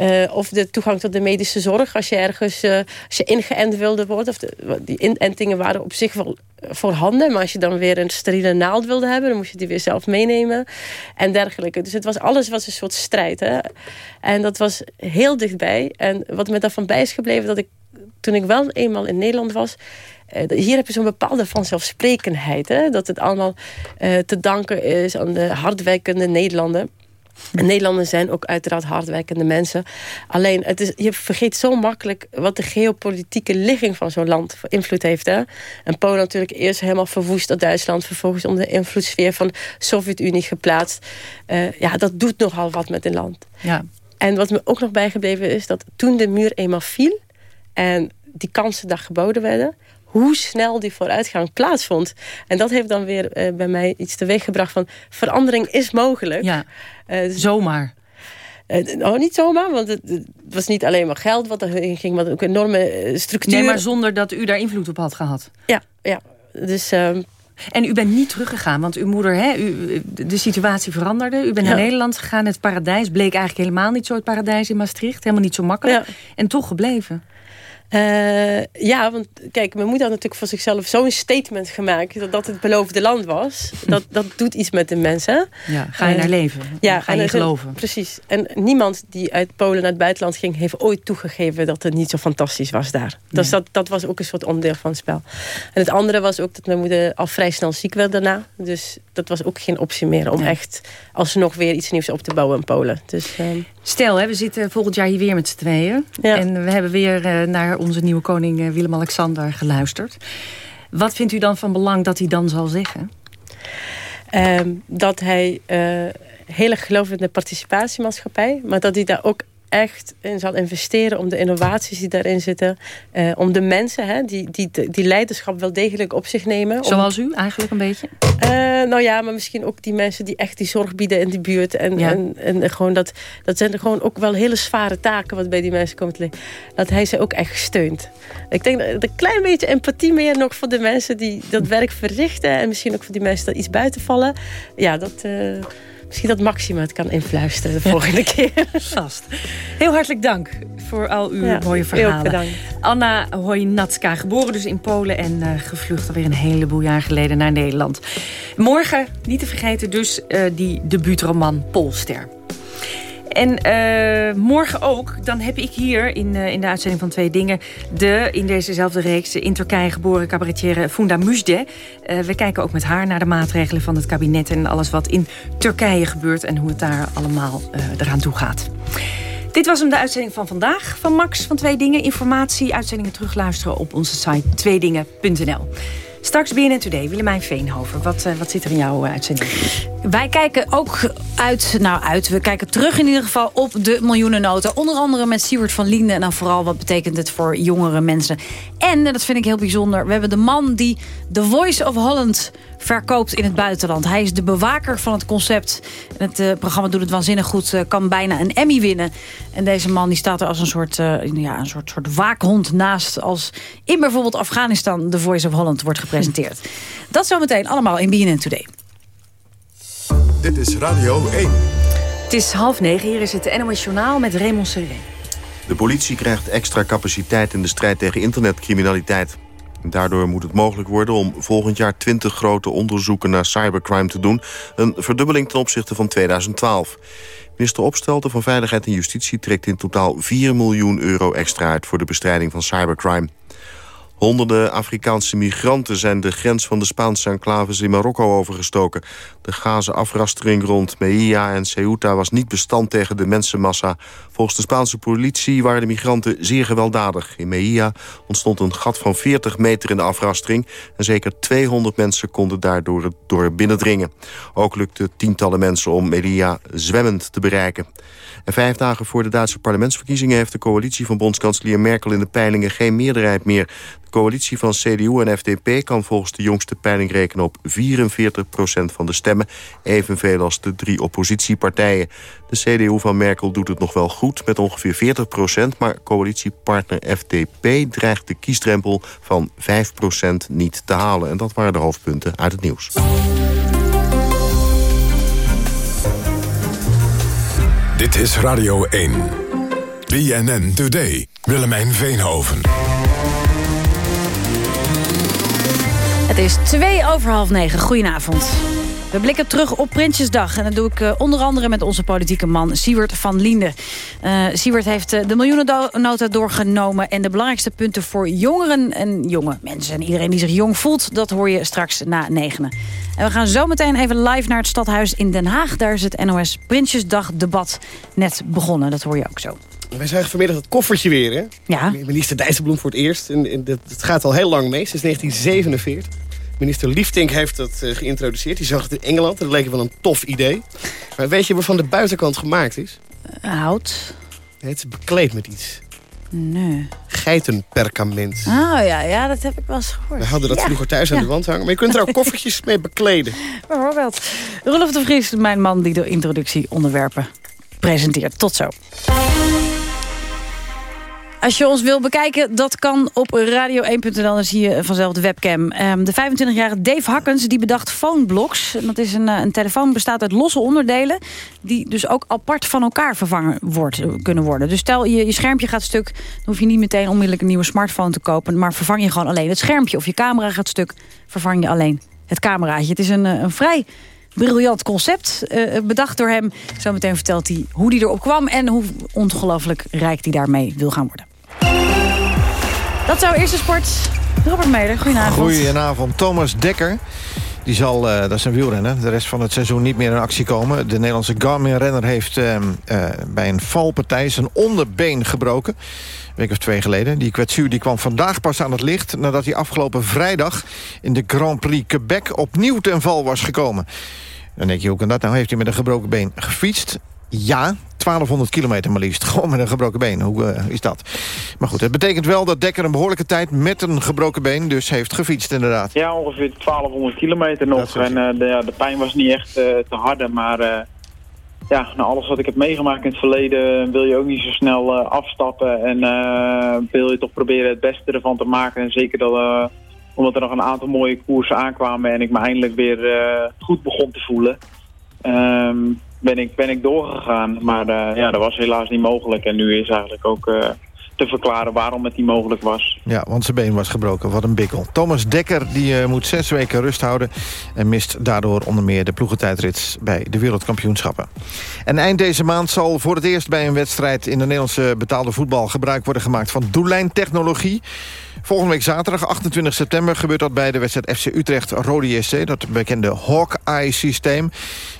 Uh, of de toegang tot de medische zorg. Als je ergens uh, als je ingeënt wilde worden. Of de, die inentingen waren op zich wel voorhanden. Maar als je dan weer een steriele naald wilde hebben... dan moest je die weer zelf meenemen. En dergelijke. Dus het was, alles was een soort strijd. Hè? En dat was heel dichtbij. En wat me daarvan bij is gebleven... dat ik toen ik wel eenmaal in Nederland was... Hier heb je zo'n bepaalde vanzelfsprekendheid. Hè? Dat het allemaal te danken is aan de hardwerkende Nederlander. En Nederlanders zijn ook uiteraard hardwerkende mensen. Alleen, het is, je vergeet zo makkelijk wat de geopolitieke ligging van zo'n land invloed heeft. Hè? En Polen natuurlijk eerst helemaal verwoest door Duitsland. Vervolgens onder de invloedssfeer van de Sovjet-Unie geplaatst. Uh, ja, dat doet nogal wat met een land. Ja. En wat me ook nog bijgebleven is dat toen de muur eenmaal viel... en die kansen daar geboden werden hoe snel die vooruitgang plaatsvond. En dat heeft dan weer uh, bij mij iets teweeggebracht van... verandering is mogelijk. Ja, uh, dus, zomaar. Uh, oh, niet zomaar, want het, het, was niet alleen maar geld wat erin ging... maar ook enorme structuur. Nee, maar zonder dat u daar invloed op had gehad. Ja, ja. Dus... ehm, En u bent niet teruggegaan, want uw moeder, hè, u, de situatie veranderde. U bent ja. naar Nederland gegaan. Het paradijs bleek eigenlijk helemaal niet zo het paradijs in Maastricht. Helemaal niet zo makkelijk. Ja. En toch gebleven. Uh, ja, want kijk, mijn moeder had natuurlijk voor zichzelf zo'n statement gemaakt... dat dat het beloofde land was. Dat, dat doet iets met de mensen. Ja, ga je uh, naar leven. Ja, ga je en, geloven. Precies. En niemand die uit Polen naar het buitenland ging... heeft ooit toegegeven dat het niet zo fantastisch was daar. Nee. Dus dat, dat was ook een soort onderdeel van het spel. En het andere was ook dat mijn moeder al vrij snel ziek werd daarna. Dus dat was ook geen optie meer om nee. echt alsnog weer iets nieuws op te bouwen in Polen. Dus... Uh, Stel, hè, we zitten volgend jaar hier weer met z'n tweeën. Ja. En we hebben weer uh, onze nieuwe koning uh, Willem-Alexander geluisterd. Wat vindt u dan van belang dat hij dan zal zeggen? Um, dat hij uh, heel erg gelooft in de participatiemaatschappij. Maar dat hij daar ook echt in zal investeren... om de innovaties die daarin zitten... Uh, om de mensen hè, die, die, die leiderschap wel degelijk op zich nemen. Zoals u eigenlijk een beetje? Uh, nou ja, maar misschien ook die mensen die echt die zorg bieden in die buurt. En, ja. en, en, gewoon dat, dat zijn gewoon ook wel hele zware taken... wat bij die mensen komt te liggen. Dat hij ze ook echt steunt. Ik denk dat een klein beetje empathie meer nog voor de mensen... die dat werk verrichten. En misschien ook voor die mensen dat iets buiten vallen. Ja, dat... Uh, Misschien dat Maxima het kan influisteren de volgende keer. Vast. Heel hartelijk dank voor al uw ja, mooie verhalen. bedankt. Anna Hojnatska, geboren dus in Polen... en uh, gevlucht alweer een heleboel jaar geleden naar Nederland. Morgen, niet te vergeten dus, uh, die debuutroman Polster. En uh, morgen ook, dan heb ik hier in, uh, in de uitzending van Twee Dingen... de in dezezelfde reeks in Turkije geboren cabaretier Funda Müjde. Uh, we kijken ook met haar naar de maatregelen van het kabinet... en alles wat in Turkije gebeurt en hoe het daar allemaal eraan toe gaat. Dit was hem de uitzending van vandaag van Max van Twee Dingen. Informatie, uitzendingen terugluisteren op onze site tweedingen.nl. Straks BNN Today, Willemijn Veenhover. Wat, wat zit er in jouw uitzending? Wij kijken ook uit, nou uit, we kijken terug in ieder geval op de miljoenennota. Onder andere met Siewert van Liende. En dan vooral wat betekent het voor jongere mensen. En, dat vind ik heel bijzonder, we hebben de man die The Voice of Holland verkoopt in het buitenland. Hij is de bewaker van het concept. Het uh, programma doet het waanzinnig goed, uh, kan bijna een Emmy winnen. En deze man die staat er als een soort, uh, ja, een soort, soort waakhond naast... als in bijvoorbeeld Afghanistan The Voice of Holland wordt gepresenteerd. Dat zometeen allemaal in BNN Today. Dit is Radio 1. Het is half negen, hier is het NOS Journaal met Raymond Seré. De politie krijgt extra capaciteit in de strijd tegen internetcriminaliteit. Daardoor moet het mogelijk worden om volgend jaar 20 grote onderzoeken naar cybercrime te doen. Een verdubbeling ten opzichte van 2012. Minister Opstelten van Veiligheid en Justitie trekt in totaal 4 miljoen euro extra uit voor de bestrijding van cybercrime. Honderden Afrikaanse migranten zijn de grens van de Spaanse enclaves in Marokko overgestoken. De gazen afrastering rond Melilla en Ceuta was niet bestand tegen de mensenmassa. Volgens de Spaanse politie waren de migranten zeer gewelddadig. In Melilla ontstond een gat van 40 meter in de afrastering... en zeker 200 mensen konden daardoor het binnendringen. Ook lukte tientallen mensen om Melilla zwemmend te bereiken. Vijf dagen voor de Duitse parlementsverkiezingen... heeft de coalitie van bondskanselier Merkel in de peilingen geen meerderheid meer. De coalitie van CDU en FDP kan volgens de jongste peiling rekenen op 44% van de stemmen. Evenveel als de drie oppositiepartijen. De CDU van Merkel doet het nog wel goed met ongeveer 40% maar coalitiepartner FDP dreigt de kiesdrempel van 5% niet te halen. En dat waren de hoofdpunten uit het nieuws. Dit is Radio 1. BNN Today. Willemijn Veenhoven. Het is twee over half negen. Goedenavond. We blikken terug op Prinsjesdag. En dat doe ik uh, onder andere met onze politieke man Siewert van Liende. Uh, Siewert heeft uh, de miljoenennota doorgenomen... en de belangrijkste punten voor jongeren en jonge mensen... en iedereen die zich jong voelt, dat hoor je straks na negenen. En we gaan zo meteen even live naar het stadhuis in Den Haag. Daar is het NOS Prinsjesdag debat net begonnen. Dat hoor je ook zo. Wij zagen vanmiddag het koffertje weer, hè? Ja. Minister Dijsselbloem voor het eerst. En, en het gaat al heel lang mee, sinds 1947. Minister Liefdink heeft dat uh, geïntroduceerd. Die zag het in Engeland. Dat leek wel een tof idee. Maar weet je waarvan de buitenkant gemaakt is? Uh, hout. het is bekleed met iets. Nee. Geitenperkament. Oh ja, ja, dat heb ik wel eens gehoord. We hadden dat ja. vroeger thuis aan ja. de wand hangen. Maar je kunt er ook koffertjes mee bekleden. Bijvoorbeeld. Rolf de Vries, mijn man die de introductieonderwerpen presenteert. Tot zo. Als je ons wil bekijken, dat kan op radio1.nl. Dan zie je vanzelf de webcam. Um, de 25-jarige Dave Hakkens die bedacht Phoneblocks. Dat is een, een telefoon bestaat uit losse onderdelen... die dus ook apart van elkaar vervangen wordt, kunnen worden. Dus stel, je, je schermpje gaat stuk... dan hoef je niet meteen onmiddellijk een nieuwe smartphone te kopen... maar vervang je gewoon alleen het schermpje. Of je camera gaat stuk, vervang je alleen het cameraatje. Het is een, een vrij briljant concept, uh, bedacht door hem. Zometeen vertelt hij hoe hij erop kwam... en hoe ongelooflijk rijk hij daarmee wil gaan worden. Dat zou eerste sport. Robert Meder, goedenavond. Goedenavond. Thomas Dekker. Die zal, uh, dat is een wielrenner, de rest van het seizoen niet meer in actie komen. De Nederlandse Garmin-renner heeft uh, bij een valpartij zijn onderbeen gebroken. Week of twee geleden. Die kwetsuur die kwam vandaag pas aan het licht... nadat hij afgelopen vrijdag in de Grand Prix Quebec opnieuw ten val was gekomen. Dan denk je, hoe kan dat nou? Heeft hij met een gebroken been gefietst? Ja, 1200 kilometer maar liefst. Gewoon met een gebroken been. Hoe uh, is dat? Maar goed, het betekent wel dat Dekker een behoorlijke tijd... met een gebroken been dus heeft gefietst inderdaad. Ja, ongeveer 1200 kilometer nog. En uh, de, de, pijn was niet echt te harde, maar ja, na alles wat ik heb meegemaakt in het verleden wil je ook niet zo snel uh, afstappen. En uh, wil je toch proberen het beste ervan te maken. En zeker dat, uh, omdat er nog een aantal mooie koersen aankwamen en ik me eindelijk weer goed begon te voelen. Ehm, ben, ik, ben ik doorgegaan. Maar ja, dat was helaas niet mogelijk. En nu is eigenlijk ook te verklaren waarom het niet mogelijk was. Ja, want zijn been was gebroken. Wat een bikkel. Thomas Dekker die, uh, moet zes weken rust houden... en mist daardoor onder meer de ploegentijdrit bij de wereldkampioenschappen. En eind deze maand zal voor het eerst bij een wedstrijd... in de Nederlandse betaalde voetbal gebruik worden gemaakt van doellijntechnologie. Volgende week zaterdag, 28 september, gebeurt dat bij de wedstrijd FC Utrecht Rode JC. Dat bekende Hawkeye-systeem,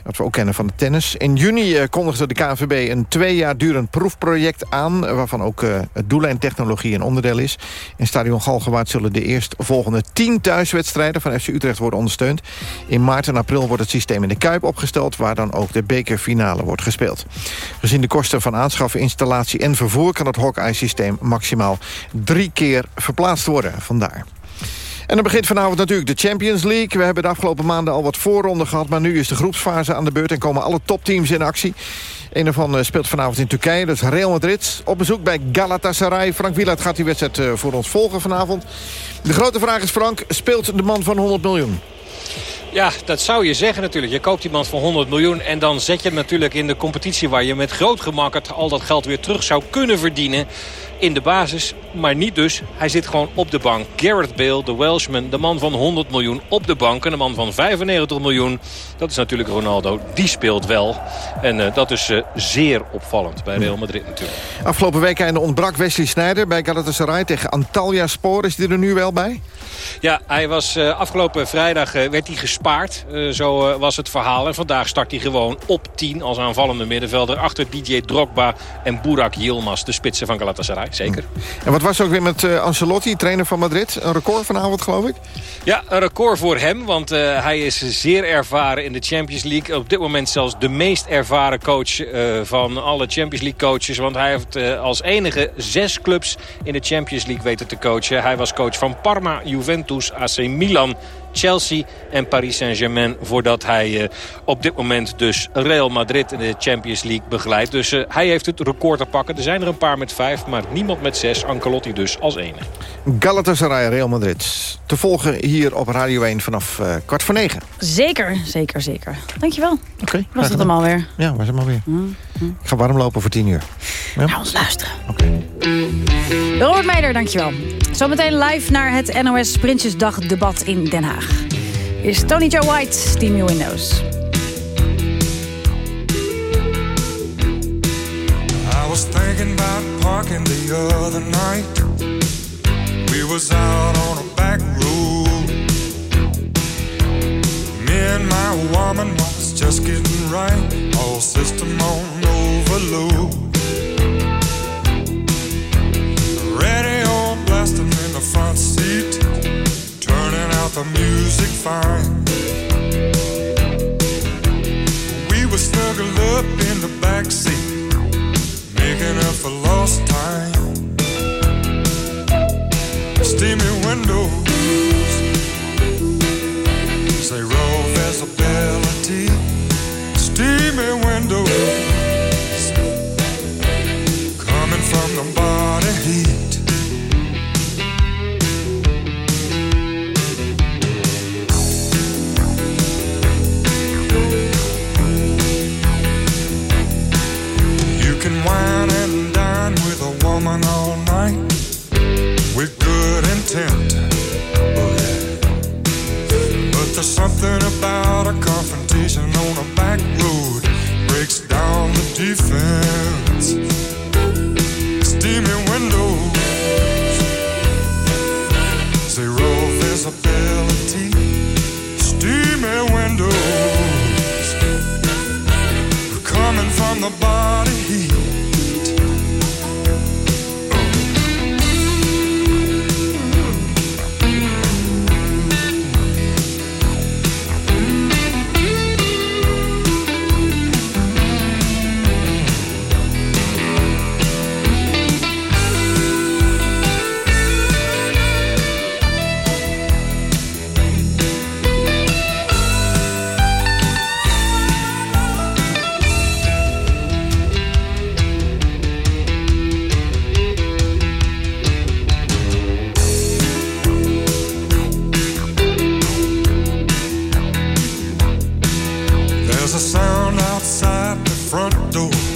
wat we ook kennen van de tennis. In juni uh, kondigde de KNVB een twee jaar durend proefproject aan... waarvan ook uh, doellijntechnologie een onderdeel is. In Stadion Galgenwaard zullen de eerstvolgende 10 thuiswedstrijden... van FC Utrecht worden ondersteund. In maart en april wordt het systeem in de Kuip opgesteld... waar dan ook de bekerfinale wordt gespeeld. Gezien de kosten van aanschaffen, installatie en vervoer... kan het Hawkeye-systeem maximaal drie keer verplaatsen worden. Vandaar. En dan begint vanavond natuurlijk de Champions League. We hebben de afgelopen maanden al wat voorronden gehad... maar nu is de groepsfase aan de beurt en komen alle topteams in actie. Een daarvan eh, speelt vanavond in Turkije, dus Real Madrid. Op bezoek bij Galatasaray. Frank Wieland gaat die wedstrijd eh, voor ons volgen vanavond. De grote vraag is, Frank, speelt de man van 100 miljoen? Ja, dat zou je zeggen natuurlijk. Je koopt iemand voor 100 miljoen en dan zet je hem natuurlijk in de competitie... waar je met groot gemak al dat geld weer terug zou kunnen verdienen in de basis. Maar niet dus. Hij zit gewoon op de bank. Gareth Bale, de Welshman, de man van 100 miljoen op de bank. En de man van 95 miljoen, dat is natuurlijk Ronaldo. Die speelt wel. En uh, dat is uh, zeer opvallend bij Real Madrid natuurlijk. Afgelopen week einde ontbrak Wesley Sneijder bij Galatasaray tegen Antalya Spoor. Is hij er nu wel bij? Ja, hij was uh, afgelopen vrijdag werd hij gespaard. zo was het verhaal. En vandaag start hij gewoon op 10 als aanvallende middenvelder. Achter DJ Drogba en Burak Yilmaz, de spitsen van Galatasaray zeker. En wat was ook weer met uh, Ancelotti, trainer van Madrid? Een record vanavond, geloof ik? Ja, een record voor hem, want hij is zeer ervaren in de Champions League. Op dit moment zelfs de meest ervaren coach van alle Champions League coaches. Want hij heeft als enige zes clubs in de Champions League weten te coachen. Hij was coach van Parma, Juventus, AC Milan, Chelsea en Paris Saint-Germain... voordat hij uh, op dit moment dus Real Madrid in de Champions League begeleidt. Dus uh, hij heeft het record te pakken. Er zijn er een paar met vijf, maar niemand met zes. Ancelotti dus als enige. Galatasaray, Real Madrid. Te volgen hier op Radio 1 vanaf uh, kwart voor negen. Zeker, zeker, zeker. Dankjewel. Oké. Okay, was het hem alweer? Ja, was hem alweer. Mm, mm. Ik ga warm lopen voor tien uur. Ja? Ga ons luisteren. Oké. Okay. Robert Meijer, dankjewel. Zometeen live naar het NOS Prinsjesdag debat in Den Haag. Is Tony Joe White, Steamy Windows. I was thinking about parking the other night. We was out on a back road. Me and my woman was just getting right. All system on overload. Radio blasting in the front seat, the music fine. We were snuggled up in the back seat, making up for lost time. Steamy windows, door.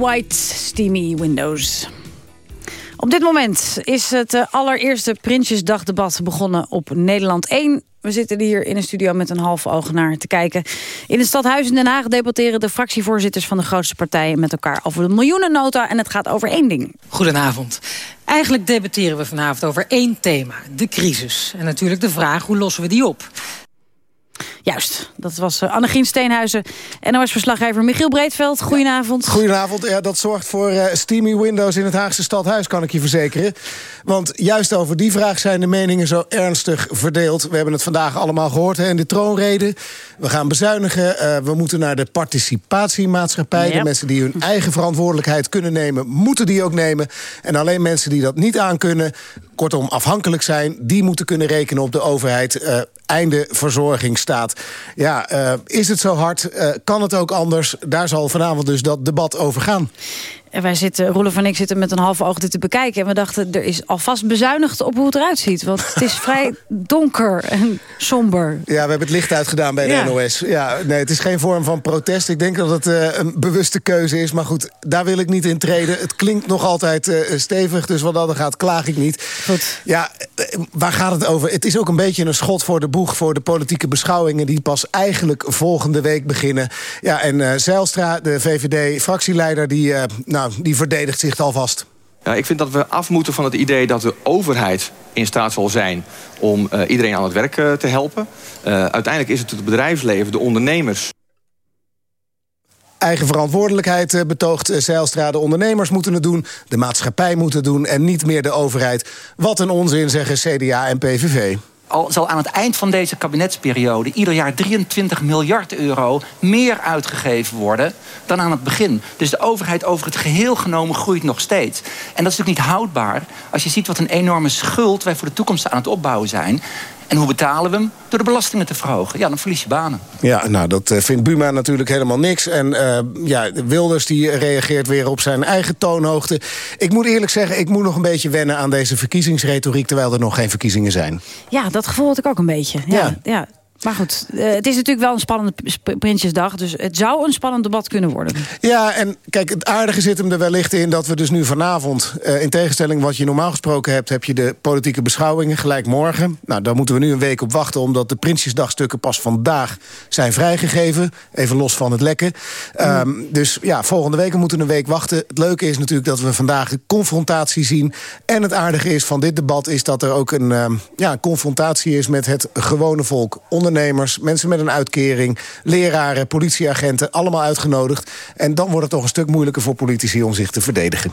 White, Steamy Windows. Op dit moment is het eh, allereerste Prinsjesdagdebat begonnen op Nederland 1. We zitten hier in een studio met een half oog naar te kijken. In het stadhuis in Den Haag debatteren de fractievoorzitters van de grootste partijen met elkaar over de miljoenennota. En het gaat over één ding. Goedenavond. Eigenlijk debatteren we vanavond over één thema, de crisis. En natuurlijk de vraag, hoe lossen we die op? Juist, dat was uh, Annegien Steenhuizen. NOS-verslaggever Michiel Breedveld. Goedenavond. Goedenavond. Ja, dat zorgt voor uh, steamy windows in het Haagse stadhuis, kan ik je verzekeren. Want juist over die vraag zijn de meningen zo ernstig verdeeld. We hebben het vandaag allemaal gehoord hè, in de troonrede. We gaan bezuinigen. Uh, we moeten naar de participatiemaatschappij. De mensen die hun eigen verantwoordelijkheid kunnen nemen, moeten die ook nemen. En alleen mensen die dat niet aankunnen, kortom afhankelijk zijn... die moeten kunnen rekenen op de overheid. Uh, einde verzorging staat. Ja, uh, is het zo hard? Uh, kan het ook anders? Daar zal vanavond dus dat debat over gaan. En wij zitten, Roelof en ik zitten met een half oog dit te bekijken. En we dachten, er is alvast bezuinigd op hoe het eruit ziet. Want het is vrij donker en somber. Ja, we hebben het licht uitgedaan bij de ja. NOS. Ja, nee, het is geen vorm van protest. Ik denk dat het uh, een bewuste keuze is. Maar goed, daar wil ik niet in treden. Het klinkt nog altijd uh, stevig, dus wat dat gaat, klaag ik niet. Goed. Ja, waar gaat het over? Het is ook een beetje een schot voor de boeg... voor de politieke beschouwingen die pas eigenlijk volgende week beginnen. Ja, en Zijlstra, de VVD-fractieleider, die... Nou, die verdedigt zich alvast. Ja, ik vind dat we af moeten van het idee dat de overheid in staat zal zijn... om uh, iedereen aan het werk uh, te helpen. Uh, uiteindelijk is het het bedrijfsleven, de ondernemers... Eigen verantwoordelijkheid betoogt Zeilstra. De ondernemers moeten het doen, de maatschappij moet het doen... en niet meer de overheid. Wat een onzin, zeggen CDA en PVV al zal aan het eind van deze kabinetsperiode ieder jaar 23 miljard euro meer uitgegeven worden dan aan het begin. Dus de overheid over het geheel genomen groeit nog steeds. En dat is natuurlijk niet houdbaar als je ziet wat een enorme schuld wij voor de toekomst aan het opbouwen zijn. En hoe betalen we hem? Door de belastingen te verhogen. Ja, dan verlies je banen. Ja, nou, dat vindt Buma natuurlijk helemaal niks. En uh, ja, Wilders die reageert weer op zijn eigen toonhoogte. Ik moet eerlijk zeggen, ik moet nog een beetje wennen aan deze verkiezingsretoriek... terwijl er nog geen verkiezingen zijn. Ja, dat gevoel had ik ook een beetje. Ja, ja. ja. Maar goed, uh, het is natuurlijk wel een spannende Prinsjesdag. Dus het zou een spannend debat kunnen worden. Ja, en kijk, het aardige zit hem er wellicht in... dat we dus nu vanavond, uh, in tegenstelling wat je normaal gesproken hebt... heb je de politieke beschouwingen gelijk morgen. Nou, daar moeten we nu een week op wachten... omdat de Prinsjesdagstukken pas vandaag zijn vrijgegeven. Even los van het lekken. Mm. Um, dus ja, volgende week moeten we een week wachten. Het leuke is natuurlijk dat we vandaag de confrontatie zien. En het aardige is van dit debat... is dat er ook een um, ja, confrontatie is met het gewone volk... Onder ondernemers, mensen met een uitkering... leraren, politieagenten, allemaal uitgenodigd. En dan wordt het toch een stuk moeilijker voor politici om zich te verdedigen.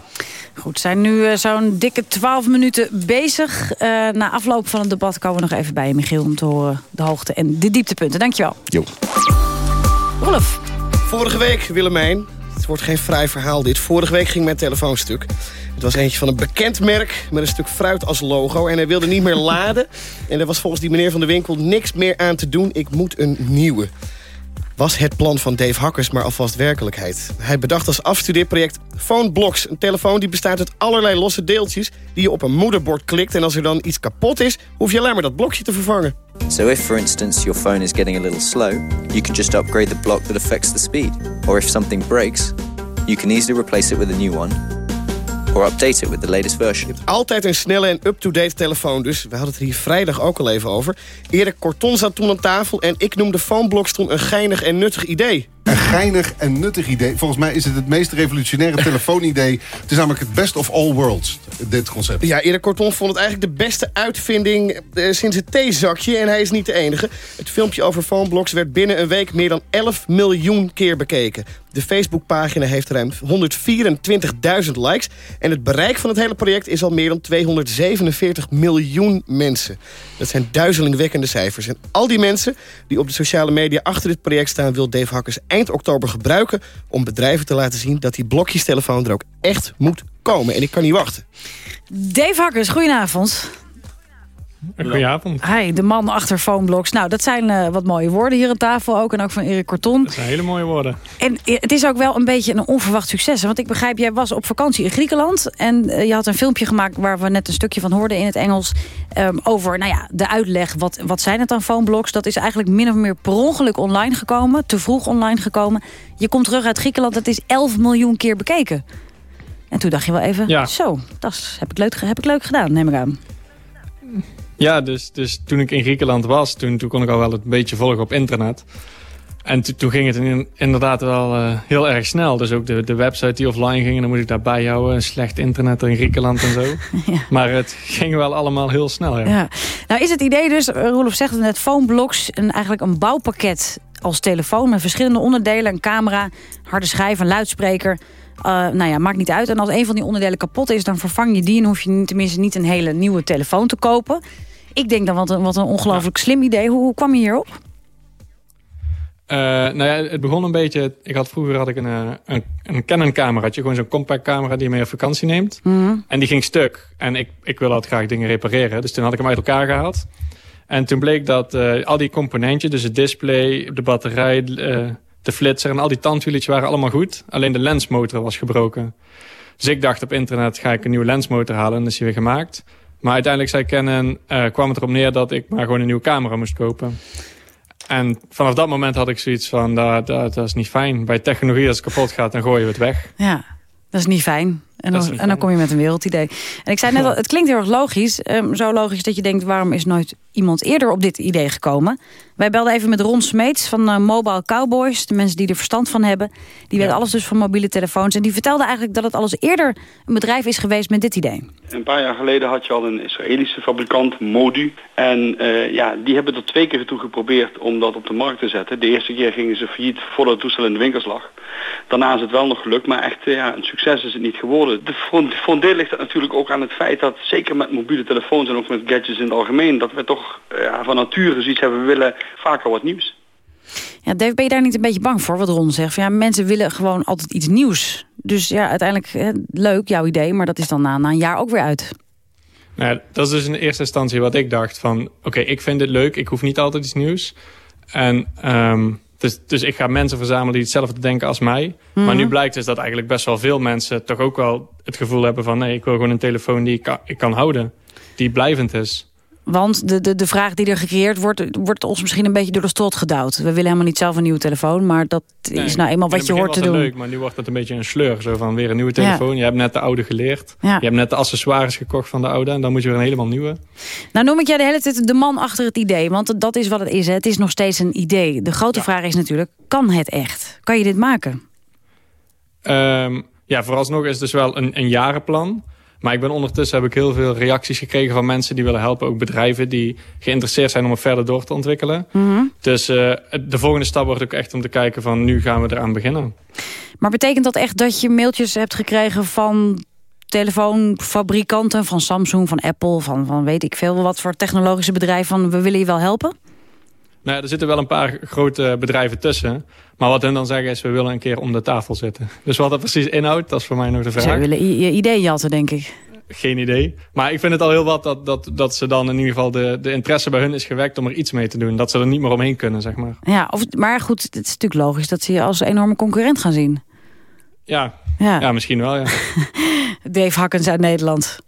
Goed, zijn nu uh, zo'n dikke twaalf minuten bezig. Uh, na afloop van het debat komen we nog even bij je, Michiel... om te horen de hoogte en de dieptepunten. Dankjewel. Jo. Rolf. Vorige week, Willemijn, wordt geen vrij verhaal dit. Vorige week ging mijn telefoonstuk. Het was eentje van een bekend merk met een stuk fruit als logo. En hij wilde niet meer laden. En er was volgens die meneer van de winkel niks meer aan te doen. Ik moet een nieuwe. Was het plan van Dave Hakkers maar alvast werkelijkheid? Hij bedacht als afstudeerproject PhoneBlocks. Een telefoon die bestaat uit allerlei losse deeltjes... die je op een moederbord klikt. En als er dan iets kapot is, hoef je alleen maar dat blokje te vervangen. So if, for instance, your phone is getting a little slow... you can just upgrade the block that affects the speed. Or if something breaks, you can easily replace it with a new one or update it with the latest version. Altijd een snelle en up-to-date telefoon, dus we hadden het er hier vrijdag ook al even over. Erik Corton zat toen aan tafel en ik noemde PhoneBlocks toen een geinig en nuttig idee. Een geinig en nuttig idee. Volgens mij is het het meest revolutionaire telefoonidee. Het is namelijk het best of all worlds, dit concept. Ja, Erik Korton vond het eigenlijk de beste uitvinding eh, sinds het theezakje. En hij is niet de enige. Het filmpje over Phoneblocks werd binnen een week meer dan 11 miljoen keer bekeken. De Facebookpagina heeft ruim 124.000 likes. En het bereik van het hele project is al meer dan 247 miljoen mensen. Dat zijn duizelingwekkende cijfers. En al die mensen die op de sociale media achter dit project staan... wil Dave Hakkers oktober gebruiken... om bedrijven te laten zien dat die blokjestelefoon er ook echt moet komen. En ik kan niet wachten. Dave Hakkers, goedenavond. Goedenavond. Hi, de man achter Phoneblocks. Nou, dat zijn uh, wat mooie woorden hier aan tafel ook. En ook van Erik Korton. Dat zijn hele mooie woorden. En het is ook wel een beetje een onverwacht succes. Want ik begrijp, jij was op vakantie in Griekenland. En uh, je had een filmpje gemaakt waar we net een stukje van hoorden in het Engels. Um, over nou ja, de uitleg. Wat, wat zijn het dan Phoneblocks? Dat is eigenlijk min of meer per ongeluk online gekomen. Te vroeg online gekomen. Je komt terug uit Griekenland. Dat is 11 miljoen keer bekeken. En toen dacht je wel even, ja. zo, dat heb ik, leuk, heb ik leuk gedaan, neem ik aan. Ja, dus, dus toen ik in Griekenland was, toen, toen kon ik al wel een beetje volgen op internet. En toen ging het in, inderdaad wel uh, heel erg snel. Dus ook de, de website die offline ging, dan moet ik daarbij houden. Slecht internet in Griekenland en zo. ja. Maar het ging wel allemaal heel snel. Ja. ja. Nou is het idee dus, Roelof zegt het net, Phoneblocks... Een, eigenlijk een bouwpakket als telefoon met verschillende onderdelen. Een camera, harde schijf, een luidspreker... Uh, nou ja, maakt niet uit. En als een van die onderdelen kapot is, dan vervang je die... en hoef je tenminste niet een hele nieuwe telefoon te kopen. Ik denk dan, wat een, wat een ongelooflijk slim idee. Hoe, hoe kwam je hierop? Uh, nou ja, het begon een beetje... Ik had, vroeger had ik een, een, een Canon cameraatje. Gewoon zo'n compact camera die je mee op vakantie neemt. Mhm. Mm -hmm. En die ging stuk. En ik, ik wilde altijd graag dingen repareren. Dus toen had ik hem uit elkaar gehaald. En toen bleek dat uh, al die componentjes... dus het display, de batterij... Uh, de flitser en al die tandwieletjes waren allemaal goed. Alleen de lensmotor was gebroken. Dus ik dacht op internet ga ik een nieuwe lensmotor halen. En dat is die weer gemaakt. Maar uiteindelijk zei Canon, uh, kwam het erop neer dat ik maar gewoon een nieuwe camera moest kopen. En vanaf dat moment had ik zoiets van, dat, dat, dat is niet fijn. Bij technologie als het kapot gaat, dan gooien we het weg. Ja, dat is niet fijn. En dan, en dan kom je met een wereldidee. En ik zei net al, het klinkt heel erg logisch. Um, zo logisch dat je denkt, waarom is nooit iemand eerder op dit idee gekomen? Wij belden even met Ron Smeets van uh, Mobile Cowboys. De mensen die er verstand van hebben. Die ja. weten alles dus van mobiele telefoons. En die vertelde eigenlijk dat het alles eerder een bedrijf is geweest met dit idee. Een paar jaar geleden had je al een Israëlische fabrikant, Modu. En uh, ja, die hebben er twee keer toe geprobeerd om dat op de markt te zetten. De eerste keer gingen ze failliet voordat het toestel in de winkels lag. Daarna is het wel nog gelukt, maar echt uh, ja, een succes is het niet geworden. Voor een deel ligt het natuurlijk ook aan het feit dat, zeker met mobiele telefoons en ook met gadgets in het algemeen, dat we toch ja, van nature zoiets hebben, we willen vaker wat nieuws. Ja, Dave, ben je daar niet een beetje bang voor, wat Ron zegt? Van, ja, mensen willen gewoon altijd iets nieuws. Dus ja, uiteindelijk hè, leuk, jouw idee, maar dat is dan na, na een jaar ook weer uit. Nou, dat is dus in eerste instantie wat ik dacht van... oké, okay, ik vind dit leuk, ik hoef niet altijd iets nieuws. En um, dus, dus ik ga mensen verzamelen die hetzelfde denken als mij. Mm -hmm. Maar nu blijkt dus dat eigenlijk best wel veel mensen... toch ook wel het gevoel hebben van... nee, ik wil gewoon een telefoon die ik kan, ik kan houden. Die blijvend is. Want de, de, de vraag die er gecreëerd wordt... wordt ons misschien een beetje door de strot gedouwd. We willen helemaal niet zelf een nieuwe telefoon... maar dat nee, is nou eenmaal wat je hoort te doen. leuk, maar nu wordt het een beetje een sleur. Zo van weer een nieuwe telefoon. Ja. Je hebt net de oude geleerd. Ja. Je hebt net de accessoires gekocht van de oude... en dan moet je weer een helemaal nieuwe. Nou noem ik jij de hele tijd de man achter het idee. Want dat is wat het is. Hè. Het is nog steeds een idee. De grote ja. vraag is natuurlijk, kan het echt? Kan je dit maken? Um, ja, vooralsnog is het dus wel een, een jarenplan... Maar ik ben ondertussen heb ik heel veel reacties gekregen van mensen die willen helpen. Ook bedrijven die geïnteresseerd zijn om het verder door te ontwikkelen. Mm -hmm. Dus uh, de volgende stap wordt ook echt om te kijken van nu gaan we eraan beginnen. Maar betekent dat echt dat je mailtjes hebt gekregen van telefoonfabrikanten, van Samsung, van Apple, van, van weet ik veel wat voor technologische bedrijven van we willen je wel helpen? Nou, er zitten wel een paar grote bedrijven tussen. Maar wat hun dan zeggen is, we willen een keer om de tafel zitten. Dus wat dat precies inhoudt, dat is voor mij nog de vraag. Ze willen je idee jatten, denk ik. Geen idee. Maar ik vind het al heel wat dat, dat, dat ze dan in ieder geval de, de interesse bij hun is gewekt om er iets mee te doen. Dat ze er niet meer omheen kunnen, zeg maar. Ja, of, maar goed, het is natuurlijk logisch dat ze je als enorme concurrent gaan zien. Ja, ja. ja misschien wel, ja. Dave Hakkens uit Nederland.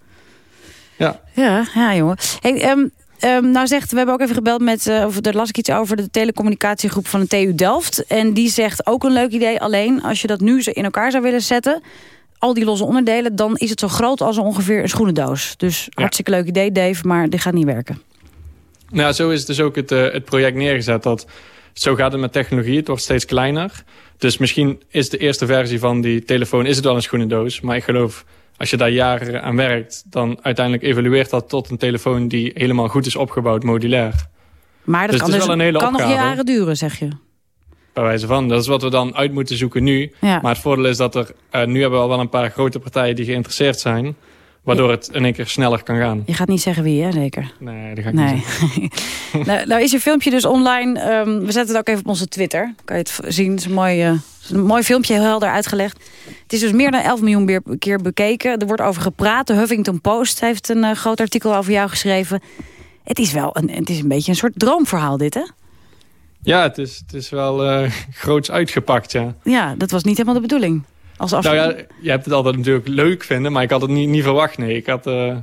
Ja. Ja, ja jongen. Hey, um, Um, nou zegt, we hebben ook even gebeld met, uh, of daar las ik iets over, de telecommunicatiegroep van de TU Delft. En die zegt ook een leuk idee, alleen als je dat nu in elkaar zou willen zetten, al die losse onderdelen, dan is het zo groot als ongeveer een schoenendoos. Dus ja. hartstikke leuk idee Dave, maar dit gaat niet werken. Nou, zo is dus ook het, uh, het project neergezet dat zo gaat het met technologie. Het wordt steeds kleiner. Dus misschien is de eerste versie van die telefoon is het wel een schoenendoos. Maar ik geloof, als je daar jaren aan werkt... dan uiteindelijk evalueert dat tot een telefoon die helemaal goed is opgebouwd, modulair. Maar dat Dus kan, dus, wel een hele kan nog jaren duren, zeg je. Bij wijze van. Dat is wat we dan uit moeten zoeken nu. Ja. Maar het voordeel is dat er... eh, nu hebben we al wel een paar grote partijen die geïnteresseerd zijn. Waardoor het in één keer sneller kan gaan. Je gaat niet zeggen wie, hè, zeker? Nee, dat ga ik niet Nee. nou, nou is je filmpje dus online. Ehm, we zetten het ook even op onze Twitter. Kan je het zien. Het is een mooi, eh, het is een mooi filmpje, heel helder uitgelegd. Het is dus meer dan 11 miljoen keer bekeken. Er wordt over gepraat. De Huffington Post heeft een eh, groot artikel over jou geschreven. Het is wel een, het is een beetje een soort droomverhaal dit, hè? Ja, het is, het is wel eh groots uitgepakt, ja. Ja, dat was niet helemaal de bedoeling. Als. Nou ja, je hebt het altijd natuurlijk leuk vinden, maar ik had het niet, niet verwacht, nee. Ik had, eh,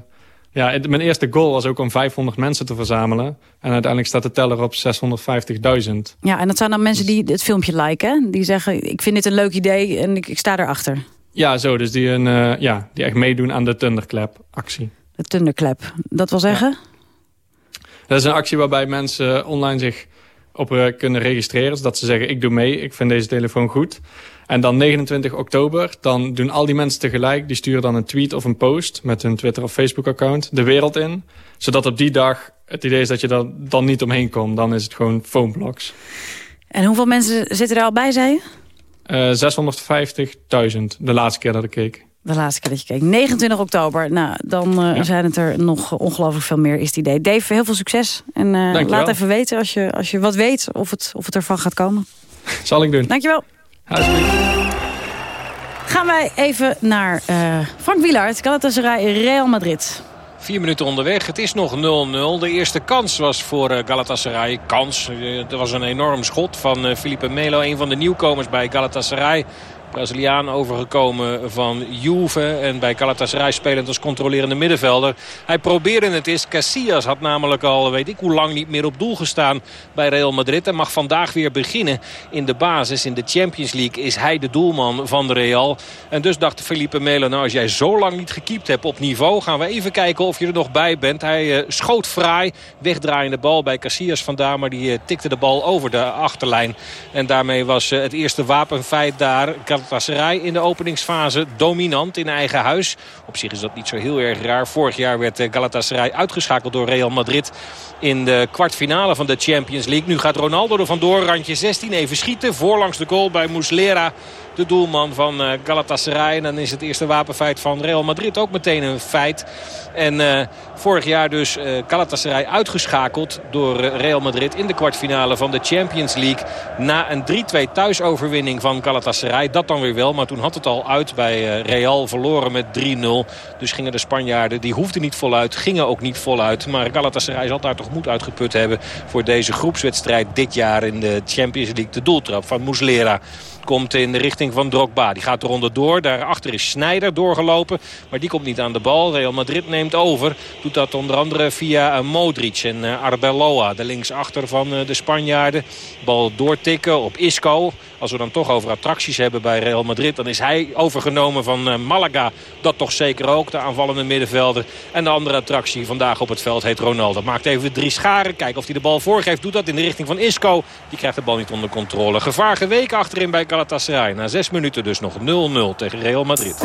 ja, het- mijn eerste goal was ook om 500 mensen te verzamelen. En uiteindelijk staat de teller op 650.000. ja, en dat zijn dan mensen die het filmpje liken. Die zeggen, ik vind dit een leuk idee en ik, ik sta erachter. Ja, zo, dus die, een, eh, ja, die echt meedoen aan de Thunderclap-actie. De Thunderclap. Dat wil zeggen? Dat is een actie waarbij mensen online zich op eh, kunnen registreren. Zodat ze zeggen, ik doe mee, ik vind deze telefoon goed. En dan 29 oktober, dan doen al die mensen tegelijk... die sturen dan een tweet of een post met hun Twitter of Facebook-account de wereld in. Zodat op die dag het idee is dat je er dan niet omheen komt. Dan is het gewoon foamblocks. En hoeveel mensen zitten er al bij, zei je? Eh 650.000, de laatste keer dat ik keek. De laatste keer dat je keek. 29 oktober. Nou, dan eh, Ja. zijn het er nog ongelooflijk veel meer, is het idee. Dave, heel veel succes. En eh, Dankjewel. laat even weten als je, als je wat weet of het, of het ervan gaat komen. Zal ik doen. Dankjewel. Gaan wij even naar eh, Frank Wielaert, Galatasaray, Real Madrid. Vier minuten onderweg. Het is nog 0-0. De eerste kans was voor eh, Galatasaray. Kans. Er was een enorm schot van eh, Felipe Melo. Een van de nieuwkomers bij Galatasaray. Braziliaan overgekomen van Juve. En bij Galatasaray spelend als controlerende middenvelder. Hij probeerde het eens. Casillas had namelijk al weet ik hoe lang niet meer op doel gestaan bij Real Madrid. En mag vandaag weer beginnen in de basis. In de Champions League is hij de doelman van de Real. En dus dacht Felipe Melo, nou als jij zo lang niet gekiept hebt op niveau... gaan we even kijken of je er nog bij bent. Hij eh, schoot fraai, wegdraaiende bal bij Casillas vandaar... maar die eh, tikte de bal over de achterlijn. En daarmee was eh, het eerste wapenfeit daar... Galatasaray in de openingsfase dominant in eigen huis. Op zich is dat niet zo heel erg raar. Vorig jaar werd eh, Galatasaray uitgeschakeld door Real Madrid... in de kwartfinale van de Champions League. Nu gaat Ronaldo er vandoor, randje 16, even schieten. Voorlangs de goal bij Muslera de doelman van eh, Galatasaray. En dan is het eerste wapenfeit van Real Madrid ook meteen een feit. En eh, vorig jaar dus eh, Galatasaray uitgeschakeld door Real Madrid in de kwartfinale van de Champions League. Na een 3-2 thuisoverwinning van Galatasaray. Dat dan weer wel, maar toen had het al uit bij Real verloren met 3-0. Dus gingen de Spanjaarden, die hoefden niet voluit, gingen ook niet voluit. Maar Galatasaray zal daar toch moed uitgeput hebben voor deze groepswedstrijd dit jaar in de Champions League. De doeltrap van Muslera komt in de richting van Drogba. Die gaat er onderdoor. Daarachter is Sneijder doorgelopen. Maar die komt niet aan de bal. Real Madrid neemt over. Doet dat onder andere via eh, Modric en eh, Arbeloa. De linksachter van eh, de Spanjaarden. Bal doortikken op Isco. Als we dan toch over attracties hebben bij Real Madrid... dan is hij overgenomen van eh, Malaga. Dat toch zeker ook, de aanvallende middenvelder. En de andere attractie vandaag op het veld heet Ronaldo. Maakt even drie scharen. Kijken of hij de bal voorgeeft. Doet dat in de richting van Isco. Die krijgt de bal niet onder controle. Gevaar geweken achterin bij Galatasaray. Na zes minuten dus nog 0-0 tegen Real Madrid.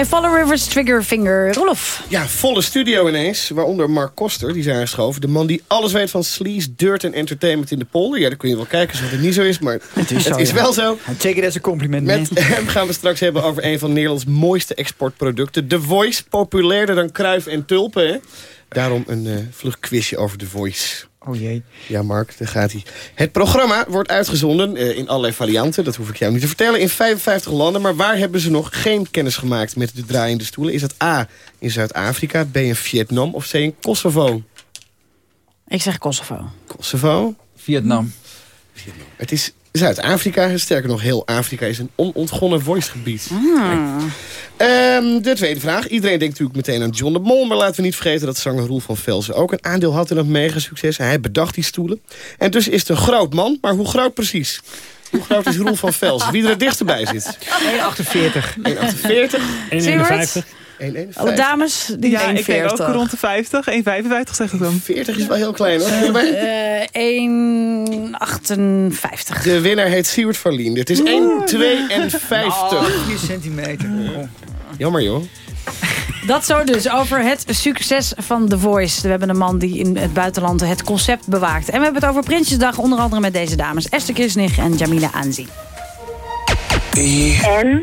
I follow rivers, trigger finger. Rolof. Ja, volle studio ineens. Waaronder Mark Koster, die is aangeschoven. De man die alles weet van sleaze, dirt en entertainment in de polder. Ja, daar kun je wel kijken alsof het niet zo is, maar het is, zo, ja. wel zo. Take it as a compliment, Met hem gaan we straks hebben over een van Nederlands mooiste exportproducten. The Voice, populairder dan Kruif en Tulpen. Hè? Daarom een eh vlug quizje over The Voice. Oh jee. Ja, Mark, daar gaat hij. Het programma wordt uitgezonden eh, in allerlei varianten. Dat hoef ik jou niet te vertellen. In 55 landen. Maar waar hebben ze nog geen kennis gemaakt met de draaiende stoelen? Is dat A in Zuid-Afrika, B in Vietnam of C in Kosovo? Ik zeg Kosovo. Kosovo? Vietnam. Het is Zuid-Afrika. Sterker nog, heel Afrika is een onontgonnen voicegebied. Hmm. Ehm, de tweede vraag. Iedereen denkt natuurlijk meteen aan John de Mol. Maar laten we niet vergeten dat zanger Roel van Velzen ook een aandeel had in dat mega succes. Hij bedacht die stoelen. En dus is het een groot man. Maar hoe groot precies? Hoe groot is Roel van Velzen? Wie er het dichterbij zit? 1,48. 1,48. 1,51. 1,51. Alle dames die Ja, ik denk ook 1,40. rond de 50. 1,55 zeg ik dan. 40 is wel heel klein hoor. Eh, 1,58. De winnaar heet Siewert van Lien. Het is 1,52. Oh, 4 centimeter. Oh. Jammer joh. Dat zo dus over het succes van The Voice. We hebben een man die in het buitenland het concept bewaakt. En we hebben het over Prinsjesdag, onder andere met deze dames. Esther Kisnig en Jamila Anzi. En?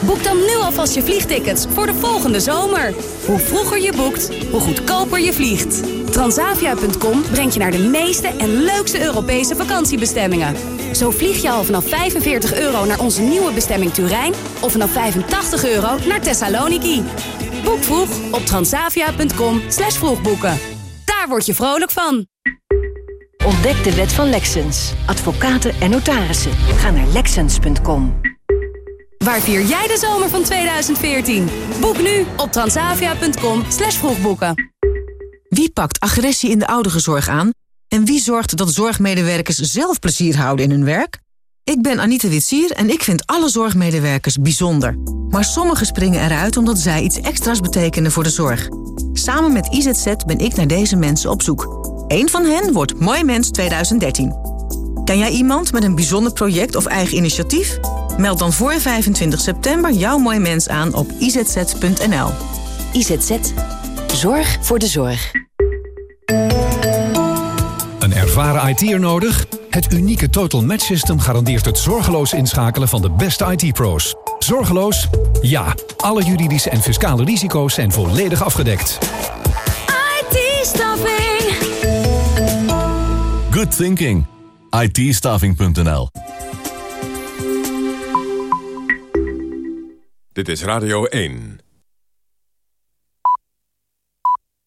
Boek dan nu alvast je vliegtickets voor de volgende zomer. Hoe vroeger je boekt, hoe goedkoper je vliegt. Transavia.com brengt je naar de meeste en leukste Europese vakantiebestemmingen. Zo vlieg je al vanaf 45 euro naar onze nieuwe bestemming Turijn... of vanaf 85 euro naar Thessaloniki. Boek vroeg op transavia.com slash vroegboeken. Daar word je vrolijk van. Ontdek de wet van Lexens. Advocaten en notarissen. Ga naar Lexens.com. Waar vier jij de zomer van 2014? Boek nu op transavia.com slash. Wie pakt agressie in de ouderenzorg aan? En wie zorgt dat zorgmedewerkers zelf plezier houden in hun werk? Ik ben Anita Witsier en ik vind alle zorgmedewerkers bijzonder. Maar sommigen springen eruit omdat zij iets extra's betekenen voor de zorg. Samen met IZZ ben ik naar deze mensen op zoek. Eén van hen wordt Mooi Mens 2013. Ken jij iemand met een bijzonder project of eigen initiatief? Meld dan voor 25 september jouw Mooi Mens aan op izz.nl. IZZ. Zorg voor de zorg. Een ervaren IT'er nodig? Het unieke Total Match System garandeert het zorgeloos inschakelen van de beste IT-pro's. Zorgeloos? Ja. Alle juridische en fiscale risico's zijn volledig afgedekt. IT-staffing. Good thinking. itstaffing.nl Dit is Radio 1.